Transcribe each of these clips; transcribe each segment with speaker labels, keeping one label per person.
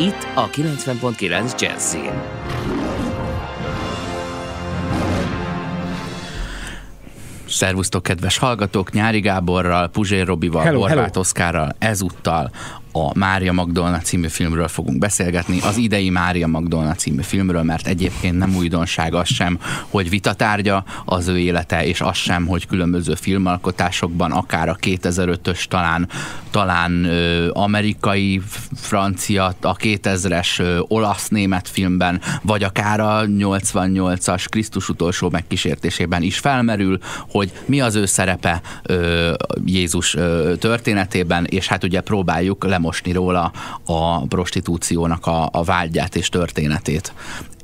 Speaker 1: Itt a 90.9 Jazzin.
Speaker 2: Szervusztok, kedves hallgatók! Nyári Gáborral, Puzsér Robival, hello, Horváth hello. Oszkárral ezúttal a Mária Magdolna című filmről fogunk beszélgetni, az idei Mária Magdolna című filmről, mert egyébként nem újdonság az sem, hogy vitatárgya az ő élete, és az sem, hogy különböző filmalkotásokban, akár a 2005-ös talán, talán ö, amerikai, francia, a 2000-es olasz-német filmben, vagy akár a 88-as Krisztus utolsó megkísértésében is felmerül, hogy mi az ő szerepe ö, Jézus ö, történetében, és hát ugye próbáljuk lemosni róla a prostitúciónak a, a vágyát és történetét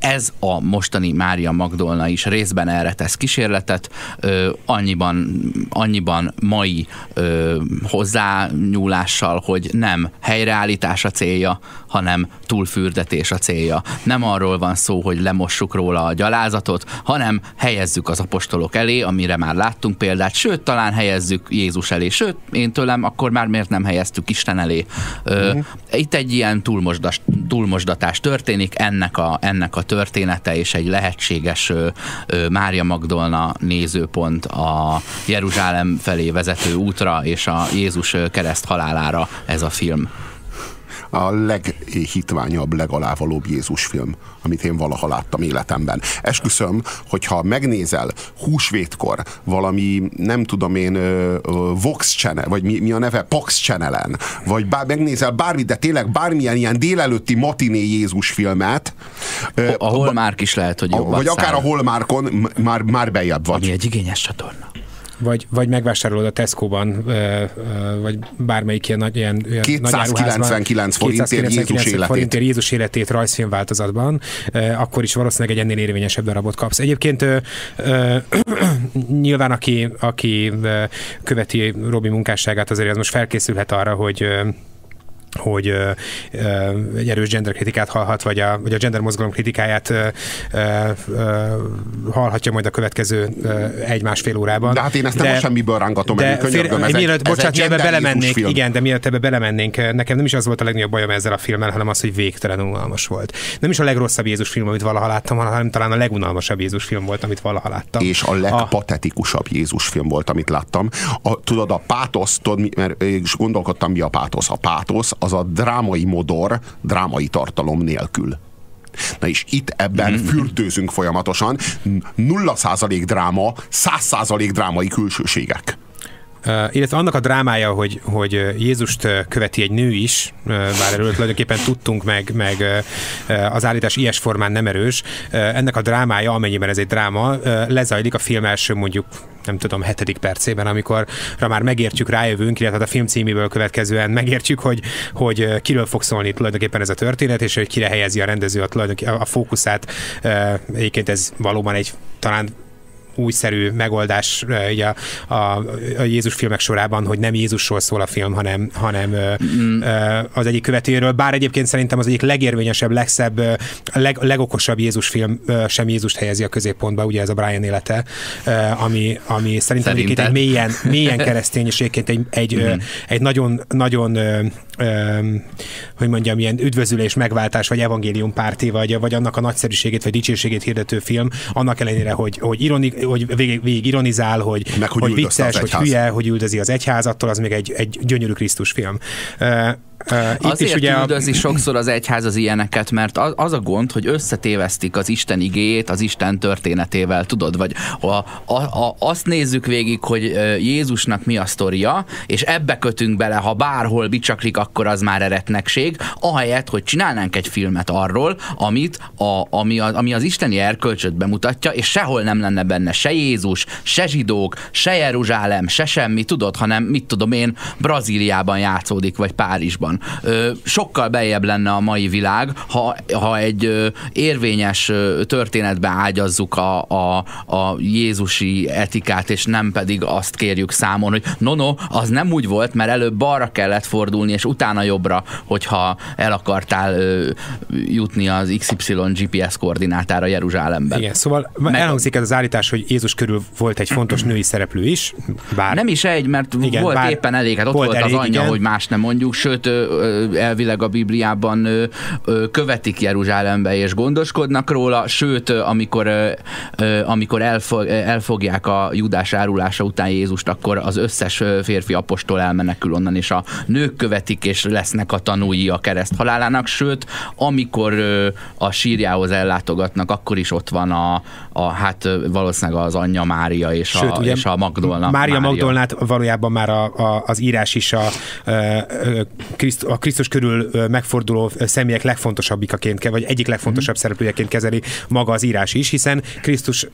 Speaker 2: ez a mostani Mária Magdolna is részben erre tesz kísérletet, ö, annyiban, annyiban mai ö, hozzányúlással, hogy nem helyreállítás a célja, hanem túlfürdetés a célja. Nem arról van szó, hogy lemossuk róla a gyalázatot, hanem helyezzük az apostolok elé, amire már láttunk példát, sőt, talán helyezzük Jézus elé, sőt, én tőlem akkor már miért nem helyeztük Isten elé. Ö, uh-huh. Itt egy ilyen túlmosdas, túlmosdatás történik, ennek a, ennek a története és egy lehetséges ö, ö, Mária Magdolna nézőpont a Jeruzsálem felé vezető útra és a Jézus kereszt halálára ez a film
Speaker 3: a leghitványabb, legalávalóbb Jézus film, amit én valaha láttam életemben. Esküszöm, hogyha megnézel húsvétkor valami, nem tudom én, Vox Channel, vagy mi, mi a neve, Pax Channelen, vagy bár, megnézel bármi, de tényleg bármilyen ilyen délelőtti matiné Jézus filmet.
Speaker 2: A, a Holmárk is lehet, hogy
Speaker 3: jobb Vagy akár a Holmárkon már, már bejebb vagy.
Speaker 2: Ami egy igényes csatorna
Speaker 4: vagy, vagy megvásárolod a Tesco-ban, vagy bármelyik ilyen, nagy, ilyen
Speaker 3: 299 forintért Jézus életét. forintért
Speaker 4: Jézus életét rajzfilm változatban, akkor is valószínűleg egy ennél érvényesebb darabot kapsz. Egyébként nyilván aki, aki követi Robi munkásságát, azért az most felkészülhet arra, hogy hogy ö, ö, egy erős gender kritikát hallhat, vagy a, vagy a gender mozgalom kritikáját ö, ö, hallhatja majd a következő egy-másfél órában.
Speaker 3: De hát én ezt nem de, semmiből rángatom de,
Speaker 4: meg, fél, ez mielőtt, egy, bocsánat, ebbe belemennék, igen, de mielőtt ebbe belemennénk, nekem nem is az volt a legnagyobb bajom ezzel a filmmel, hanem az, hogy végtelen unalmas volt. Nem is a legrosszabb Jézus film, amit valaha láttam, hanem talán a legunalmasabb Jézus film volt, amit valaha láttam.
Speaker 3: És a legpatetikusabb a... Jézus film volt, amit láttam. A, tudod, a pátosz, tudod, mert és gondolkodtam, mi a pátosz. A pátosz az a drámai modor drámai tartalom nélkül. Na és itt ebben mm-hmm. fürdőzünk folyamatosan. Nulla százalék dráma, száz százalék drámai külsőségek.
Speaker 4: Illetve annak a drámája, hogy, hogy Jézust követi egy nő is, bár erről tulajdonképpen tudtunk, meg, meg az állítás ilyes formán nem erős, ennek a drámája, amennyiben ez egy dráma, lezajlik a film első mondjuk nem tudom, hetedik percében, amikor már megértjük, rájövünk, illetve a film címéből következően megértjük, hogy, hogy kiről fog szólni tulajdonképpen ez a történet, és hogy kire helyezi a rendező a, a fókuszát. Egyébként ez valóban egy talán újszerű megoldás ugye, a, a, a Jézus filmek sorában, hogy nem Jézusról szól a film, hanem, hanem mm. az egyik követőről. Bár egyébként szerintem az egyik legérvényesebb, legszebb, leg, legokosabb Jézus film sem Jézust helyezi a középpontba, ugye ez a Brian élete, ami, ami szerintem egyébként egy mélyen, mélyen keresztény, és egyébként egy, egy, mm. egy nagyon, nagyon hogy mondjam, ilyen üdvözülés, megváltás, vagy evangélium párti, vagy, vagy annak a nagyszerűségét, vagy dicsőségét hirdető film, annak ellenére, hogy, hogy, ironi, hogy végig, végig ironizál, hogy, Meg, hogy, hogy vicces, hogy hülye, hogy üldözi az egyházattól, az még egy, egy gyönyörű Krisztus film.
Speaker 2: Uh, itt Azért is ugye üldözi a... sokszor az egyház az ilyeneket, mert az, az a gond, hogy összetévesztik az Isten igéjét az Isten történetével, tudod? Vagy a, a, a, azt nézzük végig, hogy Jézusnak mi a sztoria, és ebbe kötünk bele, ha bárhol bicsaklik, akkor az már eretnekség, ahelyett, hogy csinálnánk egy filmet arról, amit a, ami, a, ami az isteni erkölcsöt bemutatja, és sehol nem lenne benne se Jézus, se zsidók, se Jeruzsálem, se semmi, tudod, hanem mit tudom én, Brazíliában játszódik, vagy Párizsban van. Sokkal bejebb lenne a mai világ, ha, ha egy érvényes történetbe ágyazzuk a, a, a Jézusi etikát, és nem pedig azt kérjük számon, hogy no, no, az nem úgy volt, mert előbb balra kellett fordulni, és utána jobbra, hogyha el akartál jutni az XY GPS koordinátára Jeruzsálemben.
Speaker 4: Igen, szóval Meg... elhangzik ez az állítás, hogy Jézus körül volt egy fontos női szereplő is.
Speaker 2: Bár... Nem is egy, mert igen, volt bár... éppen elég, hát ott volt, volt elég, az anyja, igen. hogy más nem mondjuk, sőt elvileg a Bibliában követik Jeruzsálembe és gondoskodnak róla, sőt amikor, amikor elfog, elfogják a judás árulása után Jézust, akkor az összes férfi apostol elmenekül onnan, és a nők követik, és lesznek a tanúi a kereszt halálának, sőt, amikor a sírjához ellátogatnak, akkor is ott van a, a hát valószínűleg az anyja Mária és, Sőt, a, ugye, és a Magdolna.
Speaker 4: Mária, Mária Magdolnát valójában már a, a, az írás is a, a Krisztus körül megforduló személyek legfontosabbikaként, vagy egyik legfontosabb mm. szereplőjeként kezeli maga az írás is, hiszen Krisztus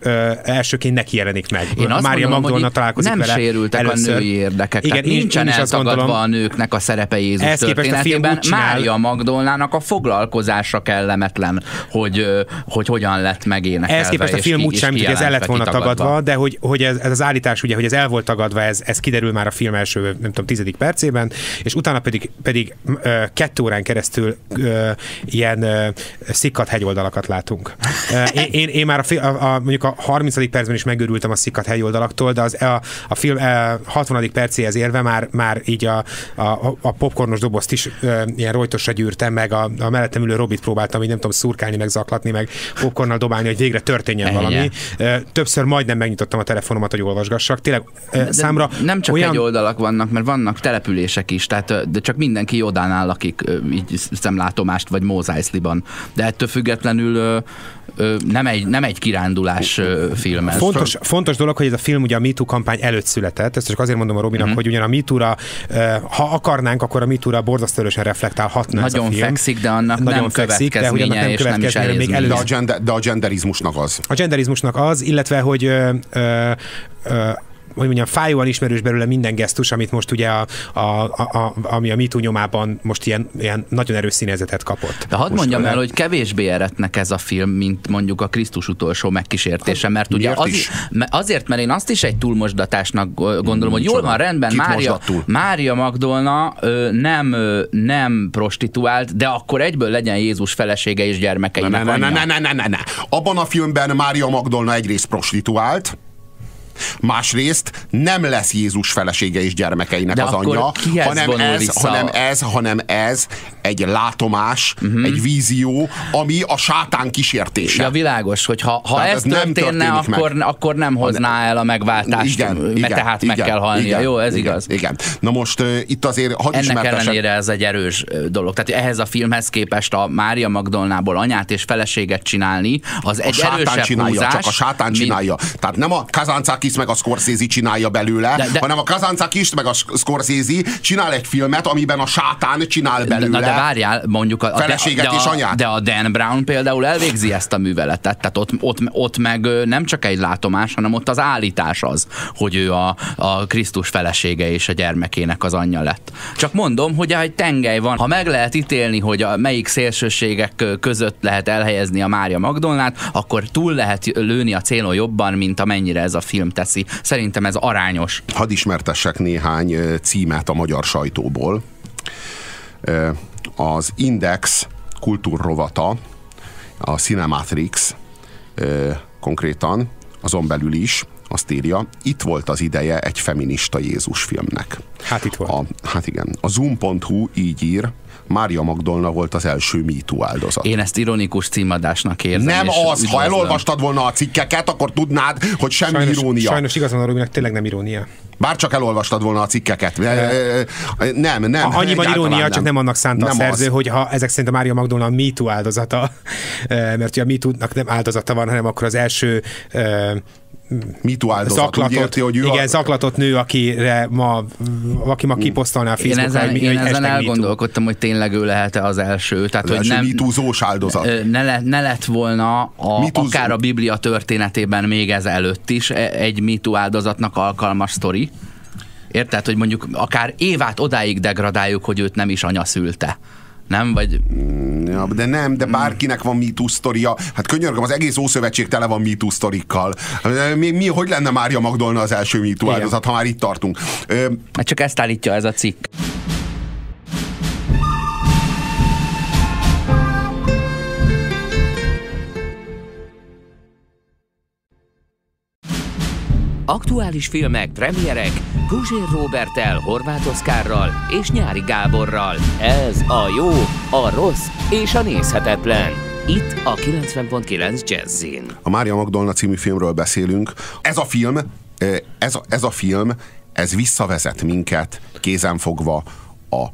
Speaker 4: elsőként neki jelenik meg.
Speaker 2: Én azt Mária Magdolna találkozik nem vele sérültek először. a női érdekek. Igen, én, nincsen én eltagadva gondolom, a nőknek a szerepe Jézus történetében. Mária Magdolnának a foglalkozása kellemetlen, hogy, hogy hogyan lett megénekelve.
Speaker 4: Ehhez képest a film úgy sem, hogy ez el lett volna tagadva, tagadva de hogy, hogy ez, ez, az állítás, ugye, hogy ez el volt tagadva, ez, ez kiderül már a film első, nem tudom, tizedik percében, és utána pedig, pedig uh, kettő órán keresztül uh, ilyen uh, szikkat hegyoldalakat látunk. Uh, én, én, már a, a, a, mondjuk a 30. percben is megőrültem a szikkat hegyoldalaktól, de az, a, a film uh, 60. percéhez érve már, már így a, a, a popcornos dobozt is uh, ilyen rojtosra gyűrtem, meg a, a mellettem ülő Robit próbáltam, így nem tudom, szurkálni, meg zaklatni, meg popcornnal dobálni, hogy végre történjen Ennyi. valami. Többször majdnem megnyitottam a telefonomat, hogy olvasgassak. Tényleg de számra
Speaker 2: Nem csak olyan... egy oldalak vannak, mert vannak települések is, tehát de csak mindenki odánál lakik, így szemlátomást, vagy Mózájszliban. De ettől függetlenül nem egy, nem egy kirándulás film. Ez.
Speaker 4: Fontos, fontos dolog, hogy ez a film ugye a MeToo kampány előtt született, ezt csak azért mondom a Robinak, mm-hmm. hogy ugyan a MeToo-ra, ha akarnánk, akkor a MeToo-ra borzasztóan reflektálhatna
Speaker 2: Nagyon
Speaker 4: ez a film.
Speaker 2: fekszik, de annak Nagyon nem fekszik, de hogy annak nem és nem is még elő...
Speaker 3: de, a gender, de a genderizmusnak az.
Speaker 4: A genderizmusnak az, illetve, hogy ö, ö, ö, hogy mondjam, fájóan ismerős belőle minden gesztus, amit most ugye a, a, a, a ami a MeToo nyomában most ilyen, ilyen nagyon erős színezetet kapott.
Speaker 2: De hadd mondjam el, hogy kevésbé eretnek ez a film, mint mondjuk a Krisztus utolsó megkísértése, mert ugye az, is? azért, mert én azt is egy túlmosdatásnak gondolom, hogy jól van, rendben, Mária, Mária Magdolna nem, nem prostituált, de akkor egyből legyen Jézus felesége és gyermekeinek
Speaker 3: ne, ne, ne, ne, ne, ne, ne, ne. Abban a filmben Mária Magdolna egyrészt prostituált, Másrészt nem lesz Jézus felesége és gyermekeinek
Speaker 2: De
Speaker 3: az anyja, hanem ez, hanem ez, hanem ez egy látomás, uh-huh. egy vízió, ami a sátán kísértése.
Speaker 2: Ja, világos, hogy ha, ha ez, ez történne, nem akkor, meg. akkor nem hozná el a megváltást, igen, mert igen, tehát igen, meg kell halnia. Igen, Jó, ez
Speaker 3: igen,
Speaker 2: igaz.
Speaker 3: Igen. Na most uh, itt azért hadd
Speaker 2: Ennek ellenére ez egy erős dolog. Tehát ehhez a filmhez képest a Mária Magdolnából anyát és feleséget csinálni, az egy a erősebb
Speaker 3: csinálja,
Speaker 2: húzás,
Speaker 3: csak a sátán mint... csinálja. Tehát nem a Kazancakis meg a Scorsese csinálja belőle, de, de, hanem a Kazancakis meg a Scorsese csinál egy filmet, amiben a sátán csinál belőle.
Speaker 2: De, de várjál, mondjuk a,
Speaker 3: feleséget
Speaker 2: de,
Speaker 3: és anyát.
Speaker 2: De a Dan Brown például elvégzi ezt a műveletet, tehát ott, ott, ott meg nem csak egy látomás, hanem ott az állítás az, hogy ő a, a Krisztus felesége és a gyermekének az anyja lett. Csak mondom, hogy egy tengely van. Ha meg lehet ítélni, hogy a melyik szélsőségek között lehet elhelyezni a Mária Magdolnát, akkor túl lehet lőni a célon jobban, mint amennyire ez a film teszi. Szerintem ez arányos.
Speaker 3: Hadd ismertessek néhány címet a magyar sajtóból az Index kultúrrovata, a Cinematrix konkrétan, azon belül is azt írja, itt volt az ideje egy feminista Jézus filmnek.
Speaker 4: Hát itt volt.
Speaker 3: A, hát igen. A Zoom.hu így ír, Mária Magdolna volt az első MeToo áldozat.
Speaker 2: Én ezt ironikus címadásnak érzem.
Speaker 3: Nem az, üdvözlöm. ha elolvastad volna a cikkeket, akkor tudnád, hogy semmi
Speaker 4: sajnos,
Speaker 3: irónia.
Speaker 4: Sajnos igazán a Robinak tényleg nem irónia.
Speaker 3: Bár csak elolvastad volna a cikkeket. Nem, nem.
Speaker 4: Annyiban irónia, nem. csak nem annak szánta nem a szerző, az. hogy ha ezek szerint a Mária Magdolna a MeToo áldozata, mert ugye a MeToo-nak nem áldozata van, hanem akkor az első
Speaker 3: MeToo áldozat. Zaklatott, érti, hogy
Speaker 4: igen, a... zaklatott nő, akire ma, aki ma kiposztolná a Facebookra.
Speaker 2: Én ezen, hogy, én hogy ezen elgondolkodtam, hogy tényleg ő lehet-e az első. Tehát,
Speaker 3: az hogy első nem, MeToo-zós áldozat.
Speaker 2: Ne, le, ne lett volna a, akár a Biblia történetében még ez előtt is e- egy MeToo áldozatnak alkalmas sztori. Érted, hogy mondjuk akár Évát odáig degradáljuk, hogy őt nem is anya szülte nem? Vagy...
Speaker 3: Mm, ja, de nem, de bárkinek van MeToo sztoria. Hát könyörgöm, az egész Ószövetség tele van MeToo sztorikkal. Mi, mi, hogy lenne Mária Magdolna az első MeToo áldozat, ha már itt tartunk?
Speaker 2: Hát csak ezt állítja ez a cikk.
Speaker 1: Aktuális filmek, premierek Guzsér Robertel, Horváth Oszkárral és Nyári Gáborral. Ez a jó, a rossz és a nézhetetlen. Itt a 90.9 Jazzin.
Speaker 3: A Mária Magdolna című filmről beszélünk. Ez a film, ez a, ez a film, ez visszavezet minket kézenfogva a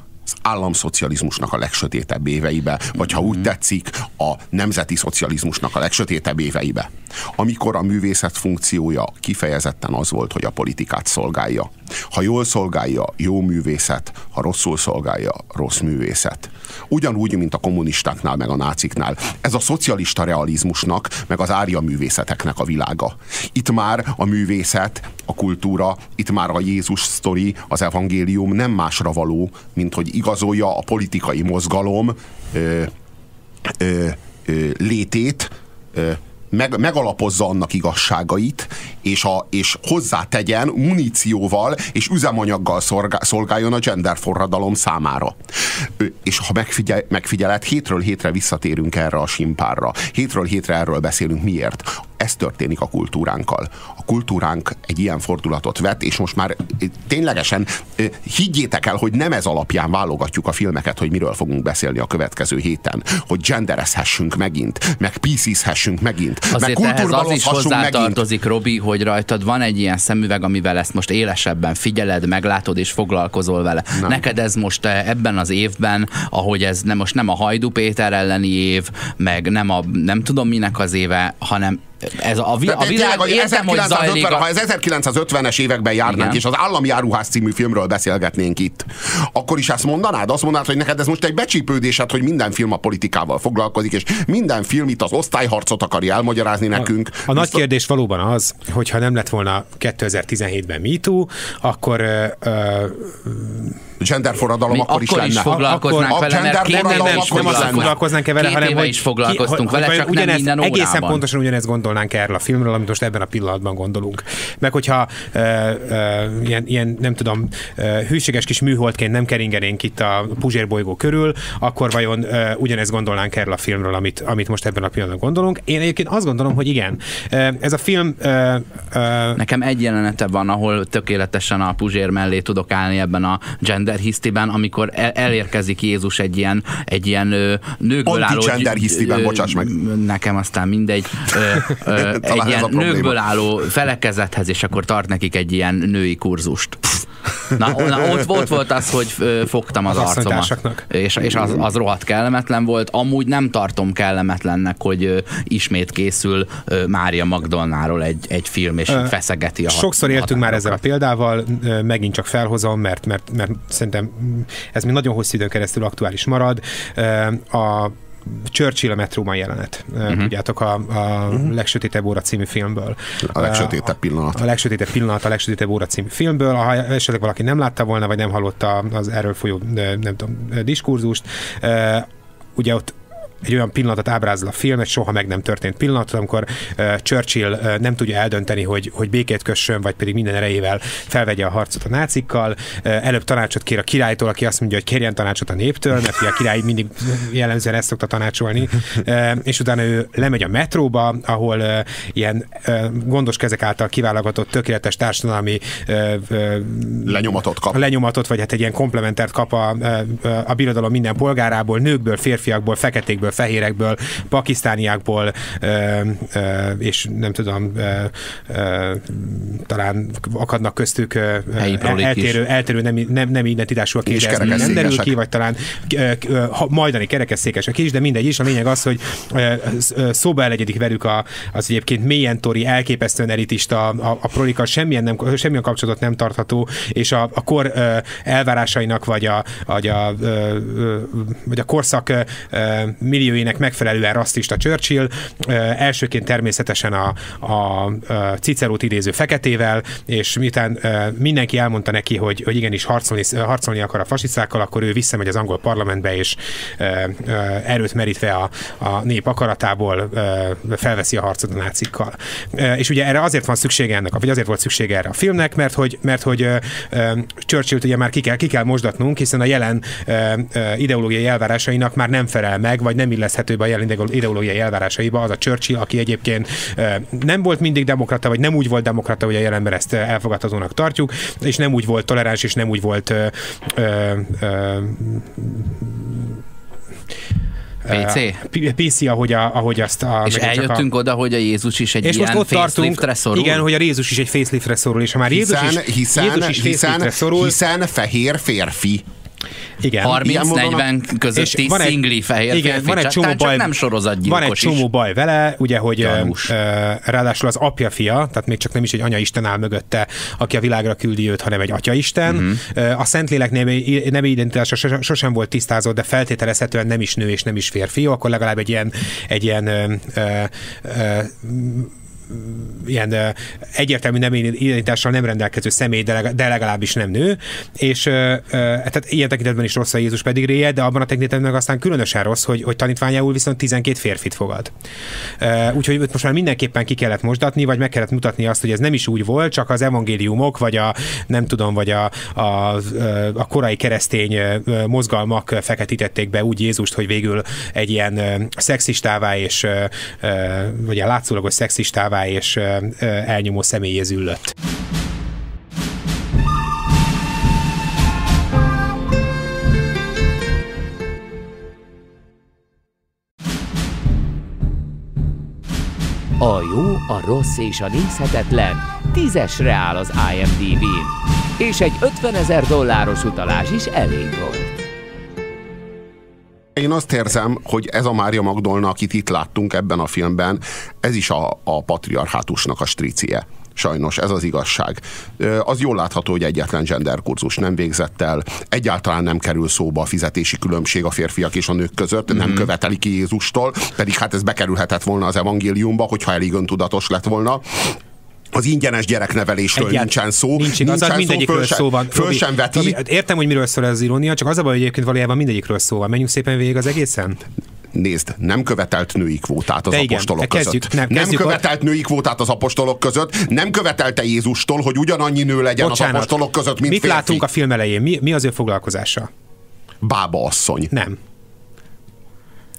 Speaker 3: államszocializmusnak a legsötétebb éveibe, vagy ha úgy tetszik, a nemzeti szocializmusnak a legsötétebb éveibe. Amikor a művészet funkciója kifejezetten az volt, hogy a politikát szolgálja. Ha jól szolgálja, jó művészet, ha rosszul szolgálja, rossz művészet. Ugyanúgy, mint a kommunistáknál, meg a náciknál. Ez a szocialista realizmusnak, meg az árja művészeteknek a világa. Itt már a művészet, a kultúra, itt már a Jézus sztori, az evangélium nem másra való, mint hogy igazolja a politikai mozgalom ö, ö, ö, létét, ö, meg, megalapozza annak igazságait, és, a, és hozzátegyen munícióval és üzemanyaggal szolgáljon a gender forradalom számára. És ha megfigyel, megfigyeled, hétről hétre visszatérünk erre a simpárra. Hétről hétre erről beszélünk. Miért? Ez történik a kultúránkkal. A kultúránk egy ilyen fordulatot vett, és most már ténylegesen higgyétek el, hogy nem ez alapján válogatjuk a filmeket, hogy miről fogunk beszélni a következő héten, hogy genderezhessünk megint, meg píszízhessünk megint,
Speaker 2: Azért meg ehhez az is hozzátartozik, Robi, hogy rajtad van egy ilyen szemüveg, amivel ezt most élesebben figyeled, meglátod és foglalkozol vele. Nem. Neked ez most ebben az évben, ahogy ez nem, most nem a Hajdu Péter elleni év, meg nem a nem tudom minek az éve, hanem ez a, vi- a világ,
Speaker 3: tényleg, értem, 1950, a... Ha ez 1950-es években járnánk, Igen. és az Állami Áruház című filmről beszélgetnénk itt, akkor is ezt mondanád? Azt mondanád, hogy neked ez most egy becsípődésed, hogy minden film a politikával foglalkozik, és minden film itt az osztályharcot akarja elmagyarázni nekünk.
Speaker 4: A, a nagy kérdés valóban az, hogyha nem lett volna 2017-ben MeToo, akkor uh,
Speaker 3: genderforradalom akkor,
Speaker 2: akkor
Speaker 3: is lenne.
Speaker 2: Is foglalkoznánk
Speaker 3: akkor,
Speaker 2: vele, mert
Speaker 4: két nem, nem, nem az, foglalkoznánk vele, hanem
Speaker 2: hogy is foglalkoztunk vele, csak nem minden
Speaker 4: Egészen pontosan ugyanezt gondolnánk erről a filmről, amit most ebben a pillanatban gondolunk. Meg hogyha uh, uh, ilyen, ilyen, nem tudom, uh, hűséges kis műholdként nem keringenénk itt a Puzsér bolygó körül, akkor vajon uh, ugyanezt gondolnánk erről a filmről, amit, amit most ebben a pillanatban gondolunk. Én egyébként azt gondolom, hogy igen. Ez a film... Uh,
Speaker 2: uh, Nekem egy jelenete van, ahol tökéletesen a Puzsér mellé tudok állni ebben a gender hisztiben, amikor el, elérkezik Jézus egy ilyen, egy ilyen ö, nőkből álló...
Speaker 3: gender hisztiben, bocsáss meg.
Speaker 2: Nekem aztán mindegy. Ö, ö, egy ilyen nőkből álló felekezethez, és akkor tart nekik egy ilyen női kurzust. Na, na ott, ott volt az, hogy fogtam az, az arcomat. És, és az, az rohadt kellemetlen volt. Amúgy nem tartom kellemetlennek, hogy ismét készül Mária Magdolnáról egy, egy film, és feszegeti a
Speaker 4: Sokszor éltünk már ezzel a példával, megint csak felhozom, mert, mert, mert szerintem ez még nagyon hosszú időn keresztül aktuális marad. A Churchill a metróban jelenet. Uh-huh. Tudjátok, a, a uh-huh. Legsötétebb óra című filmből.
Speaker 3: A legsötétebb pillanat.
Speaker 4: A, legsötétebb pillanat, a legsötétebb óra című filmből. Ha esetleg valaki nem látta volna, vagy nem hallotta az erről folyó, nem tudom, diskurzust, ugye ott egy olyan pillanatot ábrázol a film, egy soha meg nem történt pillanat, amikor uh, Churchill uh, nem tudja eldönteni, hogy, hogy békét kössön, vagy pedig minden erejével felvegye a harcot a nácikkal. Uh, előbb tanácsot kér a királytól, aki azt mondja, hogy kérjen tanácsot a néptől, mert a király mindig jellemzően ezt szokta tanácsolni. Uh, és utána ő lemegy a metróba, ahol uh, ilyen uh, gondos kezek által kiválogatott tökéletes társadalmi uh, uh,
Speaker 3: lenyomatot kap.
Speaker 4: Lenyomatot, vagy hát egy ilyen komplementert kap a, a, a birodalom minden polgárából, nőkből, férfiakból, feketékből, fehérekből, pakisztániákból, és nem tudom, talán akadnak köztük eltérő, eltérő nem, nem, nem identitásúak,
Speaker 3: és
Speaker 4: nem derül ki, vagy talán majdani kerekesszékesek is, de mindegy is. A lényeg az, hogy szóba elegyedik velük a, az egyébként mélyen tori, elképesztően elitista, a, a prolikkal semmilyen, nem, semmilyen kapcsolatot nem tartható, és a, a kor elvárásainak, vagy a, vagy a, vagy a korszak millióinek megfelelően rasszista Churchill, elsőként természetesen a, a, Cicerót idéző feketével, és miután mindenki elmondta neki, hogy, hogy igenis harcolni, harcolni akar a fasisztákkal, akkor ő visszamegy az angol parlamentbe, és erőt merítve a, a nép akaratából felveszi a harcot a nácikkal. És ugye erre azért van szüksége ennek, vagy azért volt szüksége erre a filmnek, mert hogy, mert hogy Churchill-t ugye már ki kell, ki kell mosdatnunk, hiszen a jelen ideológiai elvárásainak már nem felel meg, vagy nem illeszthető be a jelen ideológiai elvárásaiba az a Churchill, aki egyébként nem volt mindig demokrata, vagy nem úgy volt demokrata, hogy a jelenben ezt elfogadhatónak tartjuk, és nem úgy volt toleráns, és nem úgy volt ö, ö, ö,
Speaker 2: PC?
Speaker 4: PC, ahogy, a, ahogy azt... A,
Speaker 2: és eljöttünk a... oda, hogy a Jézus is egy
Speaker 4: és
Speaker 2: ilyen
Speaker 4: most ott
Speaker 2: tartunk, szorul?
Speaker 4: Igen, hogy a Jézus is egy faceliftre szorul, és ha már Jézus
Speaker 3: hiszen,
Speaker 4: is,
Speaker 3: hiszen,
Speaker 4: Jézus is
Speaker 3: hiszen,
Speaker 4: szorul,
Speaker 3: hiszen fehér férfi.
Speaker 4: Igen.
Speaker 2: 30-40 közötti és van egy, szingli fehér
Speaker 4: igen,
Speaker 2: férfi,
Speaker 4: van egy csomó
Speaker 2: csak
Speaker 4: baj,
Speaker 2: nem sorozatgyilkos
Speaker 4: Van egy csomó
Speaker 2: is.
Speaker 4: baj vele, ugye, hogy
Speaker 2: Gyanús.
Speaker 4: ráadásul az apja fia, tehát még csak nem is egy anyaisten áll mögötte, aki a világra küldi őt, hanem egy atyaisten. Uh-huh. Uh, a Szentlélek nemi, nemi identitása sosem volt tisztázott, de feltételezhetően nem is nő és nem is férfi, akkor legalább egy ilyen, egy ilyen uh, uh, ilyen egyértelmű nem identitással nem rendelkező személy, de, legalább, de legalábbis nem nő, és tehát ilyen tekintetben is rossz a Jézus pedigréje, de abban a tekintetben meg aztán különösen rossz, hogy, hogy tanítványául viszont 12 férfit fogad. Úgyhogy most már mindenképpen ki kellett mosdatni, vagy meg kellett mutatni azt, hogy ez nem is úgy volt, csak az evangéliumok, vagy a nem tudom, vagy a, a, a korai keresztény mozgalmak feketítették be úgy Jézust, hogy végül egy ilyen szexistává és vagy a látszólagos szexistává és elnyomó személyé züllött.
Speaker 1: A jó, a rossz és a nézhetetlen tízesre áll az IMDb-n, és egy 50 ezer dolláros utalás is elég volt.
Speaker 3: Én azt érzem, hogy ez a Mária Magdolna, akit itt láttunk ebben a filmben, ez is a, a patriarhátusnak a stricie. Sajnos, ez az igazság. Az jól látható, hogy egyetlen genderkurzus nem végzett el, egyáltalán nem kerül szóba a fizetési különbség a férfiak és a nők között, nem mhm. követeli ki Jézustól, pedig hát ez bekerülhetett volna az evangéliumba, hogyha elég öntudatos lett volna az ingyenes gyereknevelésről Egyált, nincsen szó.
Speaker 4: Nincs igaz, nincsen mindegyikről szó, szó van.
Speaker 3: Föl sem veti. Robi,
Speaker 4: értem, hogy miről szól ez az irónia, csak az a baj, hogy egyébként valójában mindegyikről szó van. Menjünk szépen végig az egészen.
Speaker 3: Nézd, nem követelt női kvótát az De igen, apostolok
Speaker 4: kezdjük,
Speaker 3: között.
Speaker 4: Nem,
Speaker 3: nem követelt női kvótát az apostolok között, nem követelte Jézustól, hogy ugyanannyi nő legyen Bocsánat, az apostolok között, mint
Speaker 4: Mit
Speaker 3: férfi.
Speaker 4: látunk a film elején? Mi, mi az ő foglalkozása?
Speaker 3: Bába asszony.
Speaker 4: Nem.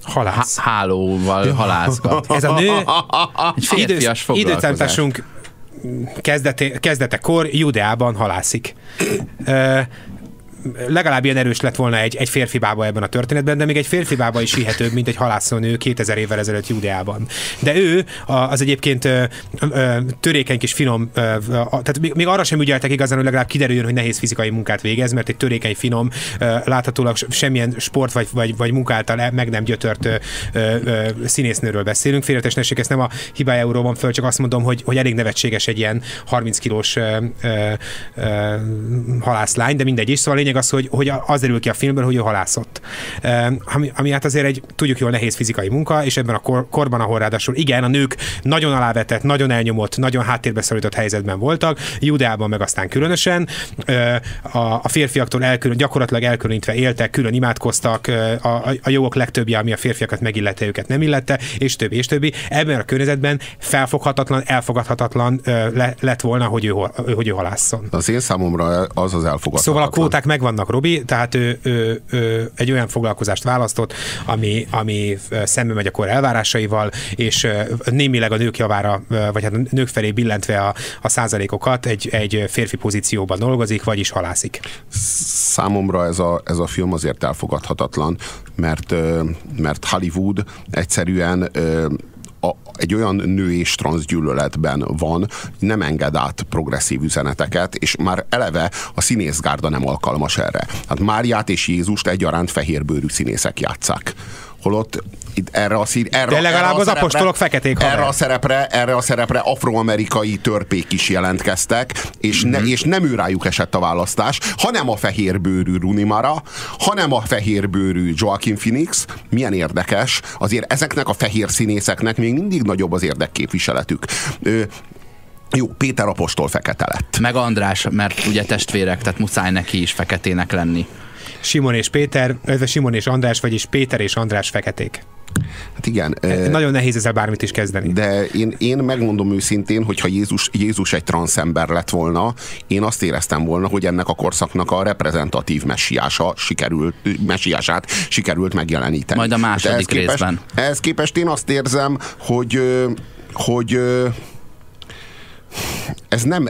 Speaker 4: Halász.
Speaker 2: hálóval halászgat.
Speaker 4: Ez a nő
Speaker 2: egy férfias foglalkozás.
Speaker 4: Kezdete, kezdetekor Judeában halászik legalább ilyen erős lett volna egy, egy férfi bába ebben a történetben, de még egy férfi bába is hihetőbb, mint egy halászónő 2000 évvel ezelőtt Judeában. De ő az egyébként törékeny kis finom, tehát még arra sem ügyeltek igazán, hogy legalább kiderüljön, hogy nehéz fizikai munkát végez, mert egy törékeny finom, láthatólag semmilyen sport vagy, vagy, vagy munkáltal meg nem gyötört színésznőről beszélünk. Félretesnesség, ezt nem a hibájáról van föl, csak azt mondom, hogy, hogy elég nevetséges egy ilyen 30 kilós halászlány, de mindegy is. Szóval lényeg az, hogy, hogy az derül ki a filmben, hogy ő halászott. Ami, ami hát azért egy, tudjuk jól, nehéz fizikai munka, és ebben a kor, korban, ahol ráadásul igen, a nők nagyon alávetett, nagyon elnyomott, nagyon háttérbe szorított helyzetben voltak, Judeában meg aztán különösen, a, a férfiaktól elkülön, gyakorlatilag elkülönítve éltek, külön imádkoztak, a, a jogok legtöbbje, ami a férfiakat megillette, őket nem illette, és többi, és többi. Ebben a környezetben felfoghatatlan, elfogadhatatlan lett volna, hogy ő, hogy ő halásszon.
Speaker 3: Az én számomra az az elfogadhatatlan.
Speaker 4: Szóval a kvóták meg megvannak, Robi, tehát ő, ő, ő egy olyan foglalkozást választott, ami, ami szembe megy a kor elvárásaival, és némileg a nők javára, vagy hát a nők felé billentve a, a százalékokat egy, egy férfi pozícióban dolgozik, vagyis halászik.
Speaker 3: Számomra ez a, ez a film azért elfogadhatatlan, mert, mert Hollywood egyszerűen a, egy olyan nő és transzgyűlöletben van, nem enged át progresszív üzeneteket, és már eleve a színészgárda nem alkalmas erre. Hát Máriát és Jézust egyaránt fehérbőrű színészek játszák holott itt erre a szín, erre,
Speaker 4: De legalább
Speaker 3: erre
Speaker 4: az szerepre, apostolok feketék
Speaker 3: erre a szerepre, erre a szerepre afroamerikai törpék is jelentkeztek, és, mm-hmm. ne, és nem ő rájuk esett a választás, hanem a fehérbőrű Runimara, hanem a fehérbőrű Joaquin Phoenix. Milyen érdekes, azért ezeknek a fehér színészeknek még mindig nagyobb az érdekképviseletük. Jó, Péter apostol fekete lett.
Speaker 2: Meg András, mert ugye testvérek, tehát muszáj neki is feketének lenni.
Speaker 4: Simon és Péter, ez Simon és András, vagyis Péter és András feketék.
Speaker 3: Hát igen.
Speaker 4: E, nagyon nehéz ezzel bármit is kezdeni.
Speaker 3: De én, én megmondom őszintén, hogy ha Jézus, Jézus egy transzember lett volna, én azt éreztem volna, hogy ennek a korszaknak a reprezentatív messiása sikerült, messiását sikerült megjeleníteni.
Speaker 2: Majd a második
Speaker 3: ehhez
Speaker 2: részben.
Speaker 3: Képest, ehhez képest én azt érzem, hogy, hogy ez nem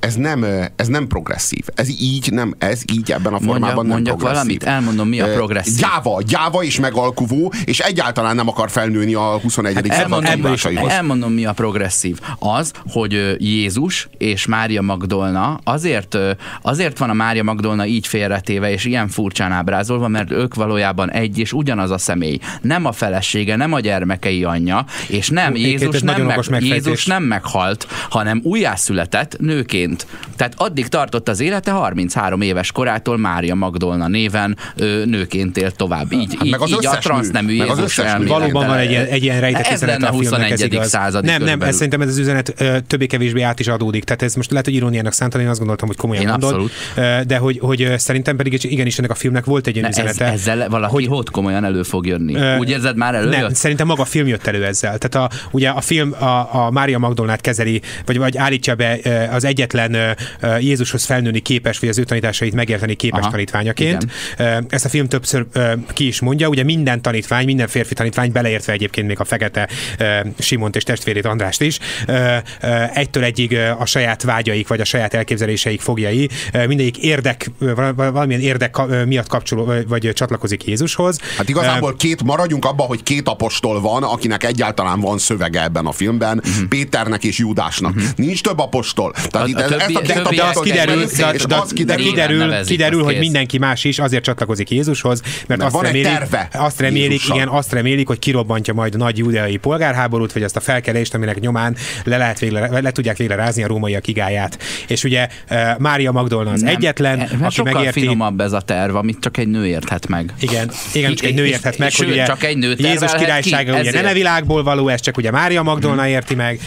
Speaker 3: ez nem, ez nem progresszív. Ez így nem, ez így ebben a formában
Speaker 2: mondjak,
Speaker 3: nem progresszív.
Speaker 2: valamit, elmondom mi a progresszív.
Speaker 3: Gyáva, gyáva és megalkuvó, és egyáltalán nem akar felnőni a 21. Hát
Speaker 2: elmondom, elmondom mi a progresszív. Az, hogy Jézus és Mária Magdolna azért, azért van a Mária Magdolna így félretéve és ilyen furcsán ábrázolva, mert ők valójában egy és ugyanaz a személy. Nem a felesége, nem a gyermekei anyja, és nem, Jézus nem, meg, Jézus nem meghalt, hanem újjászületett nőként nőként. Tehát addig tartott az élete, 33 éves korától Mária Magdolna néven ő, nőként élt tovább. Így, hát így, meg az így a transznemű Jézus
Speaker 4: Valóban van egy, egy ilyen rejtett
Speaker 2: ez
Speaker 4: lenne
Speaker 2: a 21. század.
Speaker 4: Nem, nem, ez szerintem ez az üzenet többé-kevésbé át is adódik. Tehát ez most lehet, hogy iróniának szántani, én azt gondoltam, hogy komolyan
Speaker 2: én
Speaker 4: mondod.
Speaker 2: Abszolút.
Speaker 4: De hogy, hogy szerintem pedig igenis ennek a filmnek volt egy ilyen üzenete.
Speaker 2: Ez, ezzel valaki hogy, hogy komolyan elő fog jönni? Úgy érzed már elő? Nem,
Speaker 4: szerintem maga a film jött elő ezzel. Tehát a, ugye a film a, a Mária Magdolnát kezeli, vagy, vagy állítja be az egyetlen Jézushoz felnőni képes, vagy az ő tanításait megérteni képes Aha, tanítványaként. Igen. Ezt a film többször ki is mondja, ugye minden tanítvány, minden férfi tanítvány, beleértve egyébként még a fekete Simont és testvérét Andrást is, egytől egyig a saját vágyaik, vagy a saját elképzeléseik fogjai, mindegyik érdek, valamilyen érdek miatt kapcsoló, vagy csatlakozik Jézushoz.
Speaker 3: Hát igazából két, maradjunk abban, hogy két apostol van, akinek egyáltalán van szövege ebben a filmben, uh-huh. Péternek és Júdásnak. Uh-huh. Nincs több apostol. Tehát a, itt a ez, többi,
Speaker 4: ezt a de, az kiderül, de, az kiderül, kiderül, kiderül hogy mindenki más is azért csatlakozik Jézushoz, mert, mert azt, remélik, azt remélik, igen, azt remélik, hogy kirobbantja majd a nagy judeai polgárháborút, vagy azt a felkelést, aminek nyomán le, lehet végre, le tudják végre rázni a rómaiak igáját. És ugye Mária Magdolna az nem, egyetlen,
Speaker 2: aki sokkal megérti. finomabb ez a terv, amit csak egy nő érthet meg.
Speaker 4: Igen, igen csak egy nő érthet meg, hogy ugye
Speaker 2: csak egy nő
Speaker 4: Jézus királysága ki, ugye nem a világból való, ez csak ugye Mária Magdolna érti meg.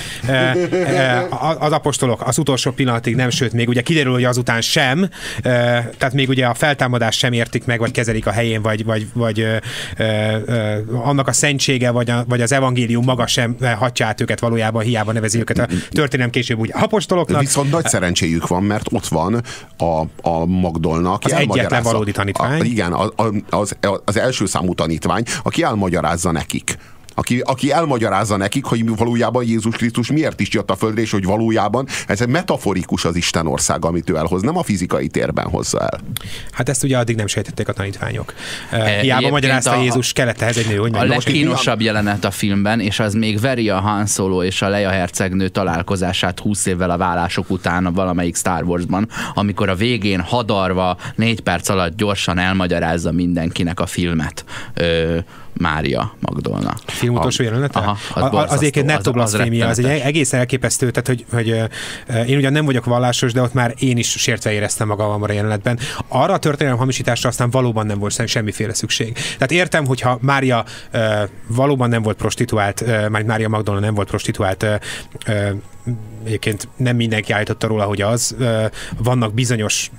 Speaker 4: Az apostolok az utolsó pillanatig nem, sőt, még ugye kiderül, hogy azután sem, tehát még ugye a feltámadás sem értik meg, vagy kezelik a helyén, vagy, vagy, vagy annak a szentsége, vagy, a, vagy az evangélium maga sem hatja át őket valójában, hiába nevezi őket a történelem később úgy apostoloknak.
Speaker 3: Viszont nagy szerencséjük van, mert ott van a, a Magdolnak.
Speaker 4: Az egyetlen valódi tanítvány.
Speaker 3: A, igen, az, az, az első számú tanítvány, aki elmagyarázza nekik, aki, aki elmagyarázza nekik, hogy valójában Jézus Krisztus miért is jött a földre, és hogy valójában ez egy metaforikus az Isten ország, amit ő elhoz, nem a fizikai térben hozza el.
Speaker 4: Hát ezt ugye addig nem sejtették a tanítványok. E, Hiába magyarázta a, Jézus kelettehez egy nő, hogy
Speaker 2: A legkínosabb jelenet a filmben, és az még veri a Han Solo és a Leia hercegnő találkozását 20 évvel a vállások után a valamelyik Star Warsban, amikor a végén hadarva négy perc alatt gyorsan elmagyarázza mindenkinek a filmet. Ö, Mária Magdolna.
Speaker 4: Film utolsó jelenete? Aha, az, az egy nettó blasfémia, az, az egy egészen elképesztő, tehát hogy, hogy én ugyan nem vagyok vallásos, de ott már én is sértve éreztem magam a jelenetben. Arra a történelem hamisításra aztán valóban nem volt semmiféle szükség. Tehát értem, hogyha Mária valóban nem volt prostituált, már Mária Magdolna nem volt prostituált egyébként nem mindenki állította róla, hogy az. Vannak bizonyos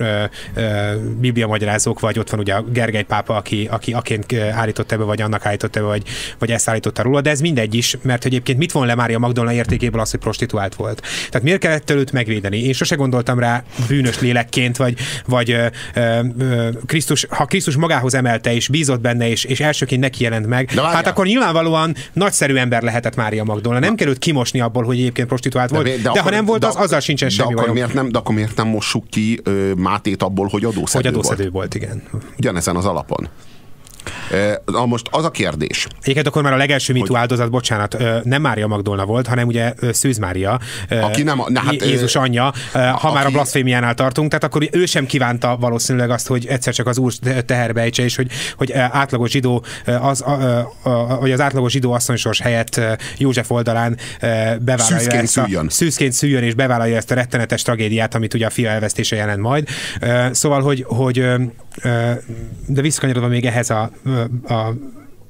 Speaker 4: biblia magyarázók, vagy ott van ugye a Gergely pápa, aki, aki aként állította be, vagy annak állította be, vagy, vagy ezt állította róla, de ez mindegy is, mert egyébként mit von le Mária Magdolna értékéből az, hogy prostituált volt. Tehát miért kellett őt megvédeni? Én sose gondoltam rá bűnös lélekként, vagy, vagy ö, ö, Krisztus, ha Krisztus magához emelte, és bízott benne, és, és elsőként neki jelent meg, de hát akkor nyilvánvalóan nagyszerű ember lehetett Mária Magdolna. Nem került kimosni abból, hogy egyébként prostituált volt, de, de, de ha nem volt, de, az, azzal sincsen de semmi
Speaker 3: akkor miért nem, De akkor miért nem mossuk ki ö, Mátét abból, hogy adószedő,
Speaker 4: hogy adószedő volt? volt, igen.
Speaker 3: Ugyanezen az alapon. Na most az a kérdés.
Speaker 4: Egyébként akkor már a legelső mitú hogy... áldozat, bocsánat, nem Mária Magdolna volt, hanem ugye Szűz Mária, aki nem, na, hát, Jézus anyja, ha aki... már a blaszfémiánál tartunk, tehát akkor ő sem kívánta valószínűleg azt, hogy egyszer csak az úr teherbe és hogy, hogy átlagos zsidó, az, a, a, a, az átlagos zsidó asszonysors helyett József oldalán bevállalja szűzként ezt a, szüljön. szűzként szüljön és bevállalja ezt a rettenetes tragédiát, amit ugye a fia elvesztése jelent majd. Szóval, hogy, hogy de visszakanyarodva még ehhez a, a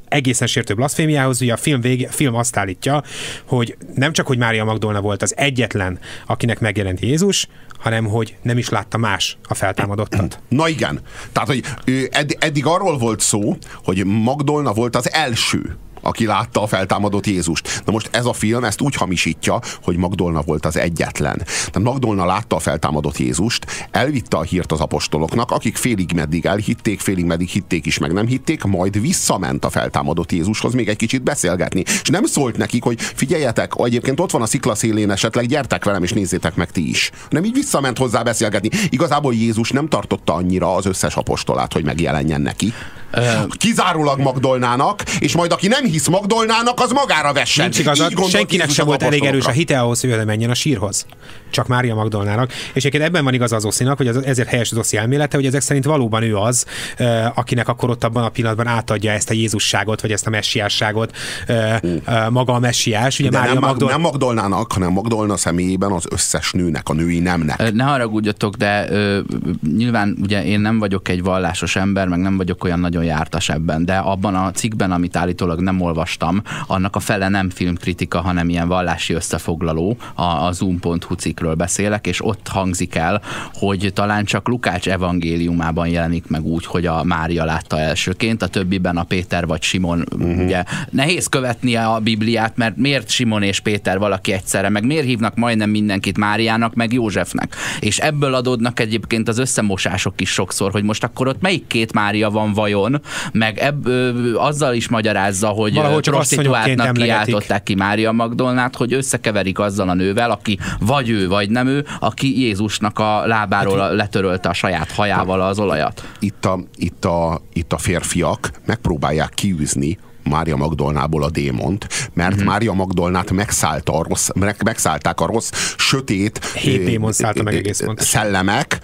Speaker 4: egészen sértő blaszfémiához, ugye a film, vége, a film azt állítja, hogy nem csak, hogy Mária Magdolna volt az egyetlen, akinek megjelent Jézus, hanem hogy nem is látta más a feltámadottat.
Speaker 3: Na igen. Tehát, hogy eddig arról volt szó, hogy Magdolna volt az első, aki látta a feltámadott Jézust. Na most ez a film ezt úgy hamisítja, hogy Magdolna volt az egyetlen. Tehát Magdolna látta a feltámadott Jézust, elvitte a hírt az apostoloknak, akik félig meddig elhitték, félig meddig hitték is, meg nem hitték, majd visszament a feltámadott Jézushoz még egy kicsit beszélgetni. És nem szólt nekik, hogy figyeljetek, egyébként ott van a sziklaszélén esetleg, gyertek velem és nézzétek meg ti is. Nem így visszament hozzá beszélgetni. Igazából Jézus nem tartotta annyira az összes apostolát, hogy megjelenjen neki. Kizárólag Magdolnának, és majd aki nem hisz Magdolnának, az magára vessen.
Speaker 4: Nincs igazad, senkinek sem volt elég erős a hite ahhoz, hogy menjen a sírhoz. Csak Mária Magdolnának. És egyébként ebben van igaz az Oszinak, hogy az, ezért helyes az Oszi elmélete, hogy ezek szerint valóban ő az, akinek akkor ott abban a pillanatban átadja ezt a Jézusságot, vagy ezt a messiásságot, maga a messiás.
Speaker 3: Ugye De Mária nem, Magdol... nem Magdolnának, hanem Magdolna személyében az összes nőnek, a női nemnek.
Speaker 2: Ne haragudjatok, de ö, nyilván ugye én nem vagyok egy vallásos ember, meg nem vagyok olyan nagyon jártas ebben, de abban a cikkben, amit állítólag nem olvastam, annak a fele nem filmkritika, hanem ilyen vallási összefoglaló, a, a zoom.hu cikkről beszélek, és ott hangzik el, hogy talán csak Lukács evangéliumában jelenik meg úgy, hogy a Mária látta elsőként, a többiben a Péter vagy Simon, uh-huh. ugye nehéz követnie a Bibliát, mert miért Simon és Péter valaki egyszerre, meg miért hívnak majdnem mindenkit Máriának, meg Józsefnek. És ebből adódnak egyébként az összemosások is sokszor, hogy most akkor ott melyik két Mária van vajon, meg ebb, ö, azzal is magyarázza, hogy prostituáltnak kiáltották ki Mária Magdolnát, hogy összekeverik azzal a nővel, aki vagy ő, vagy nem ő, aki Jézusnak a lábáról hát, letörölte a saját hajával az olajat.
Speaker 3: Itt a, itt a, itt a férfiak megpróbálják kiűzni Mária Magdolnából a démont, mert mm-hmm. Mária Magdolnát megszállta a rossz, meg, megszállták a rossz, sötét
Speaker 4: Hét démon szállta meg egész
Speaker 3: szellemek,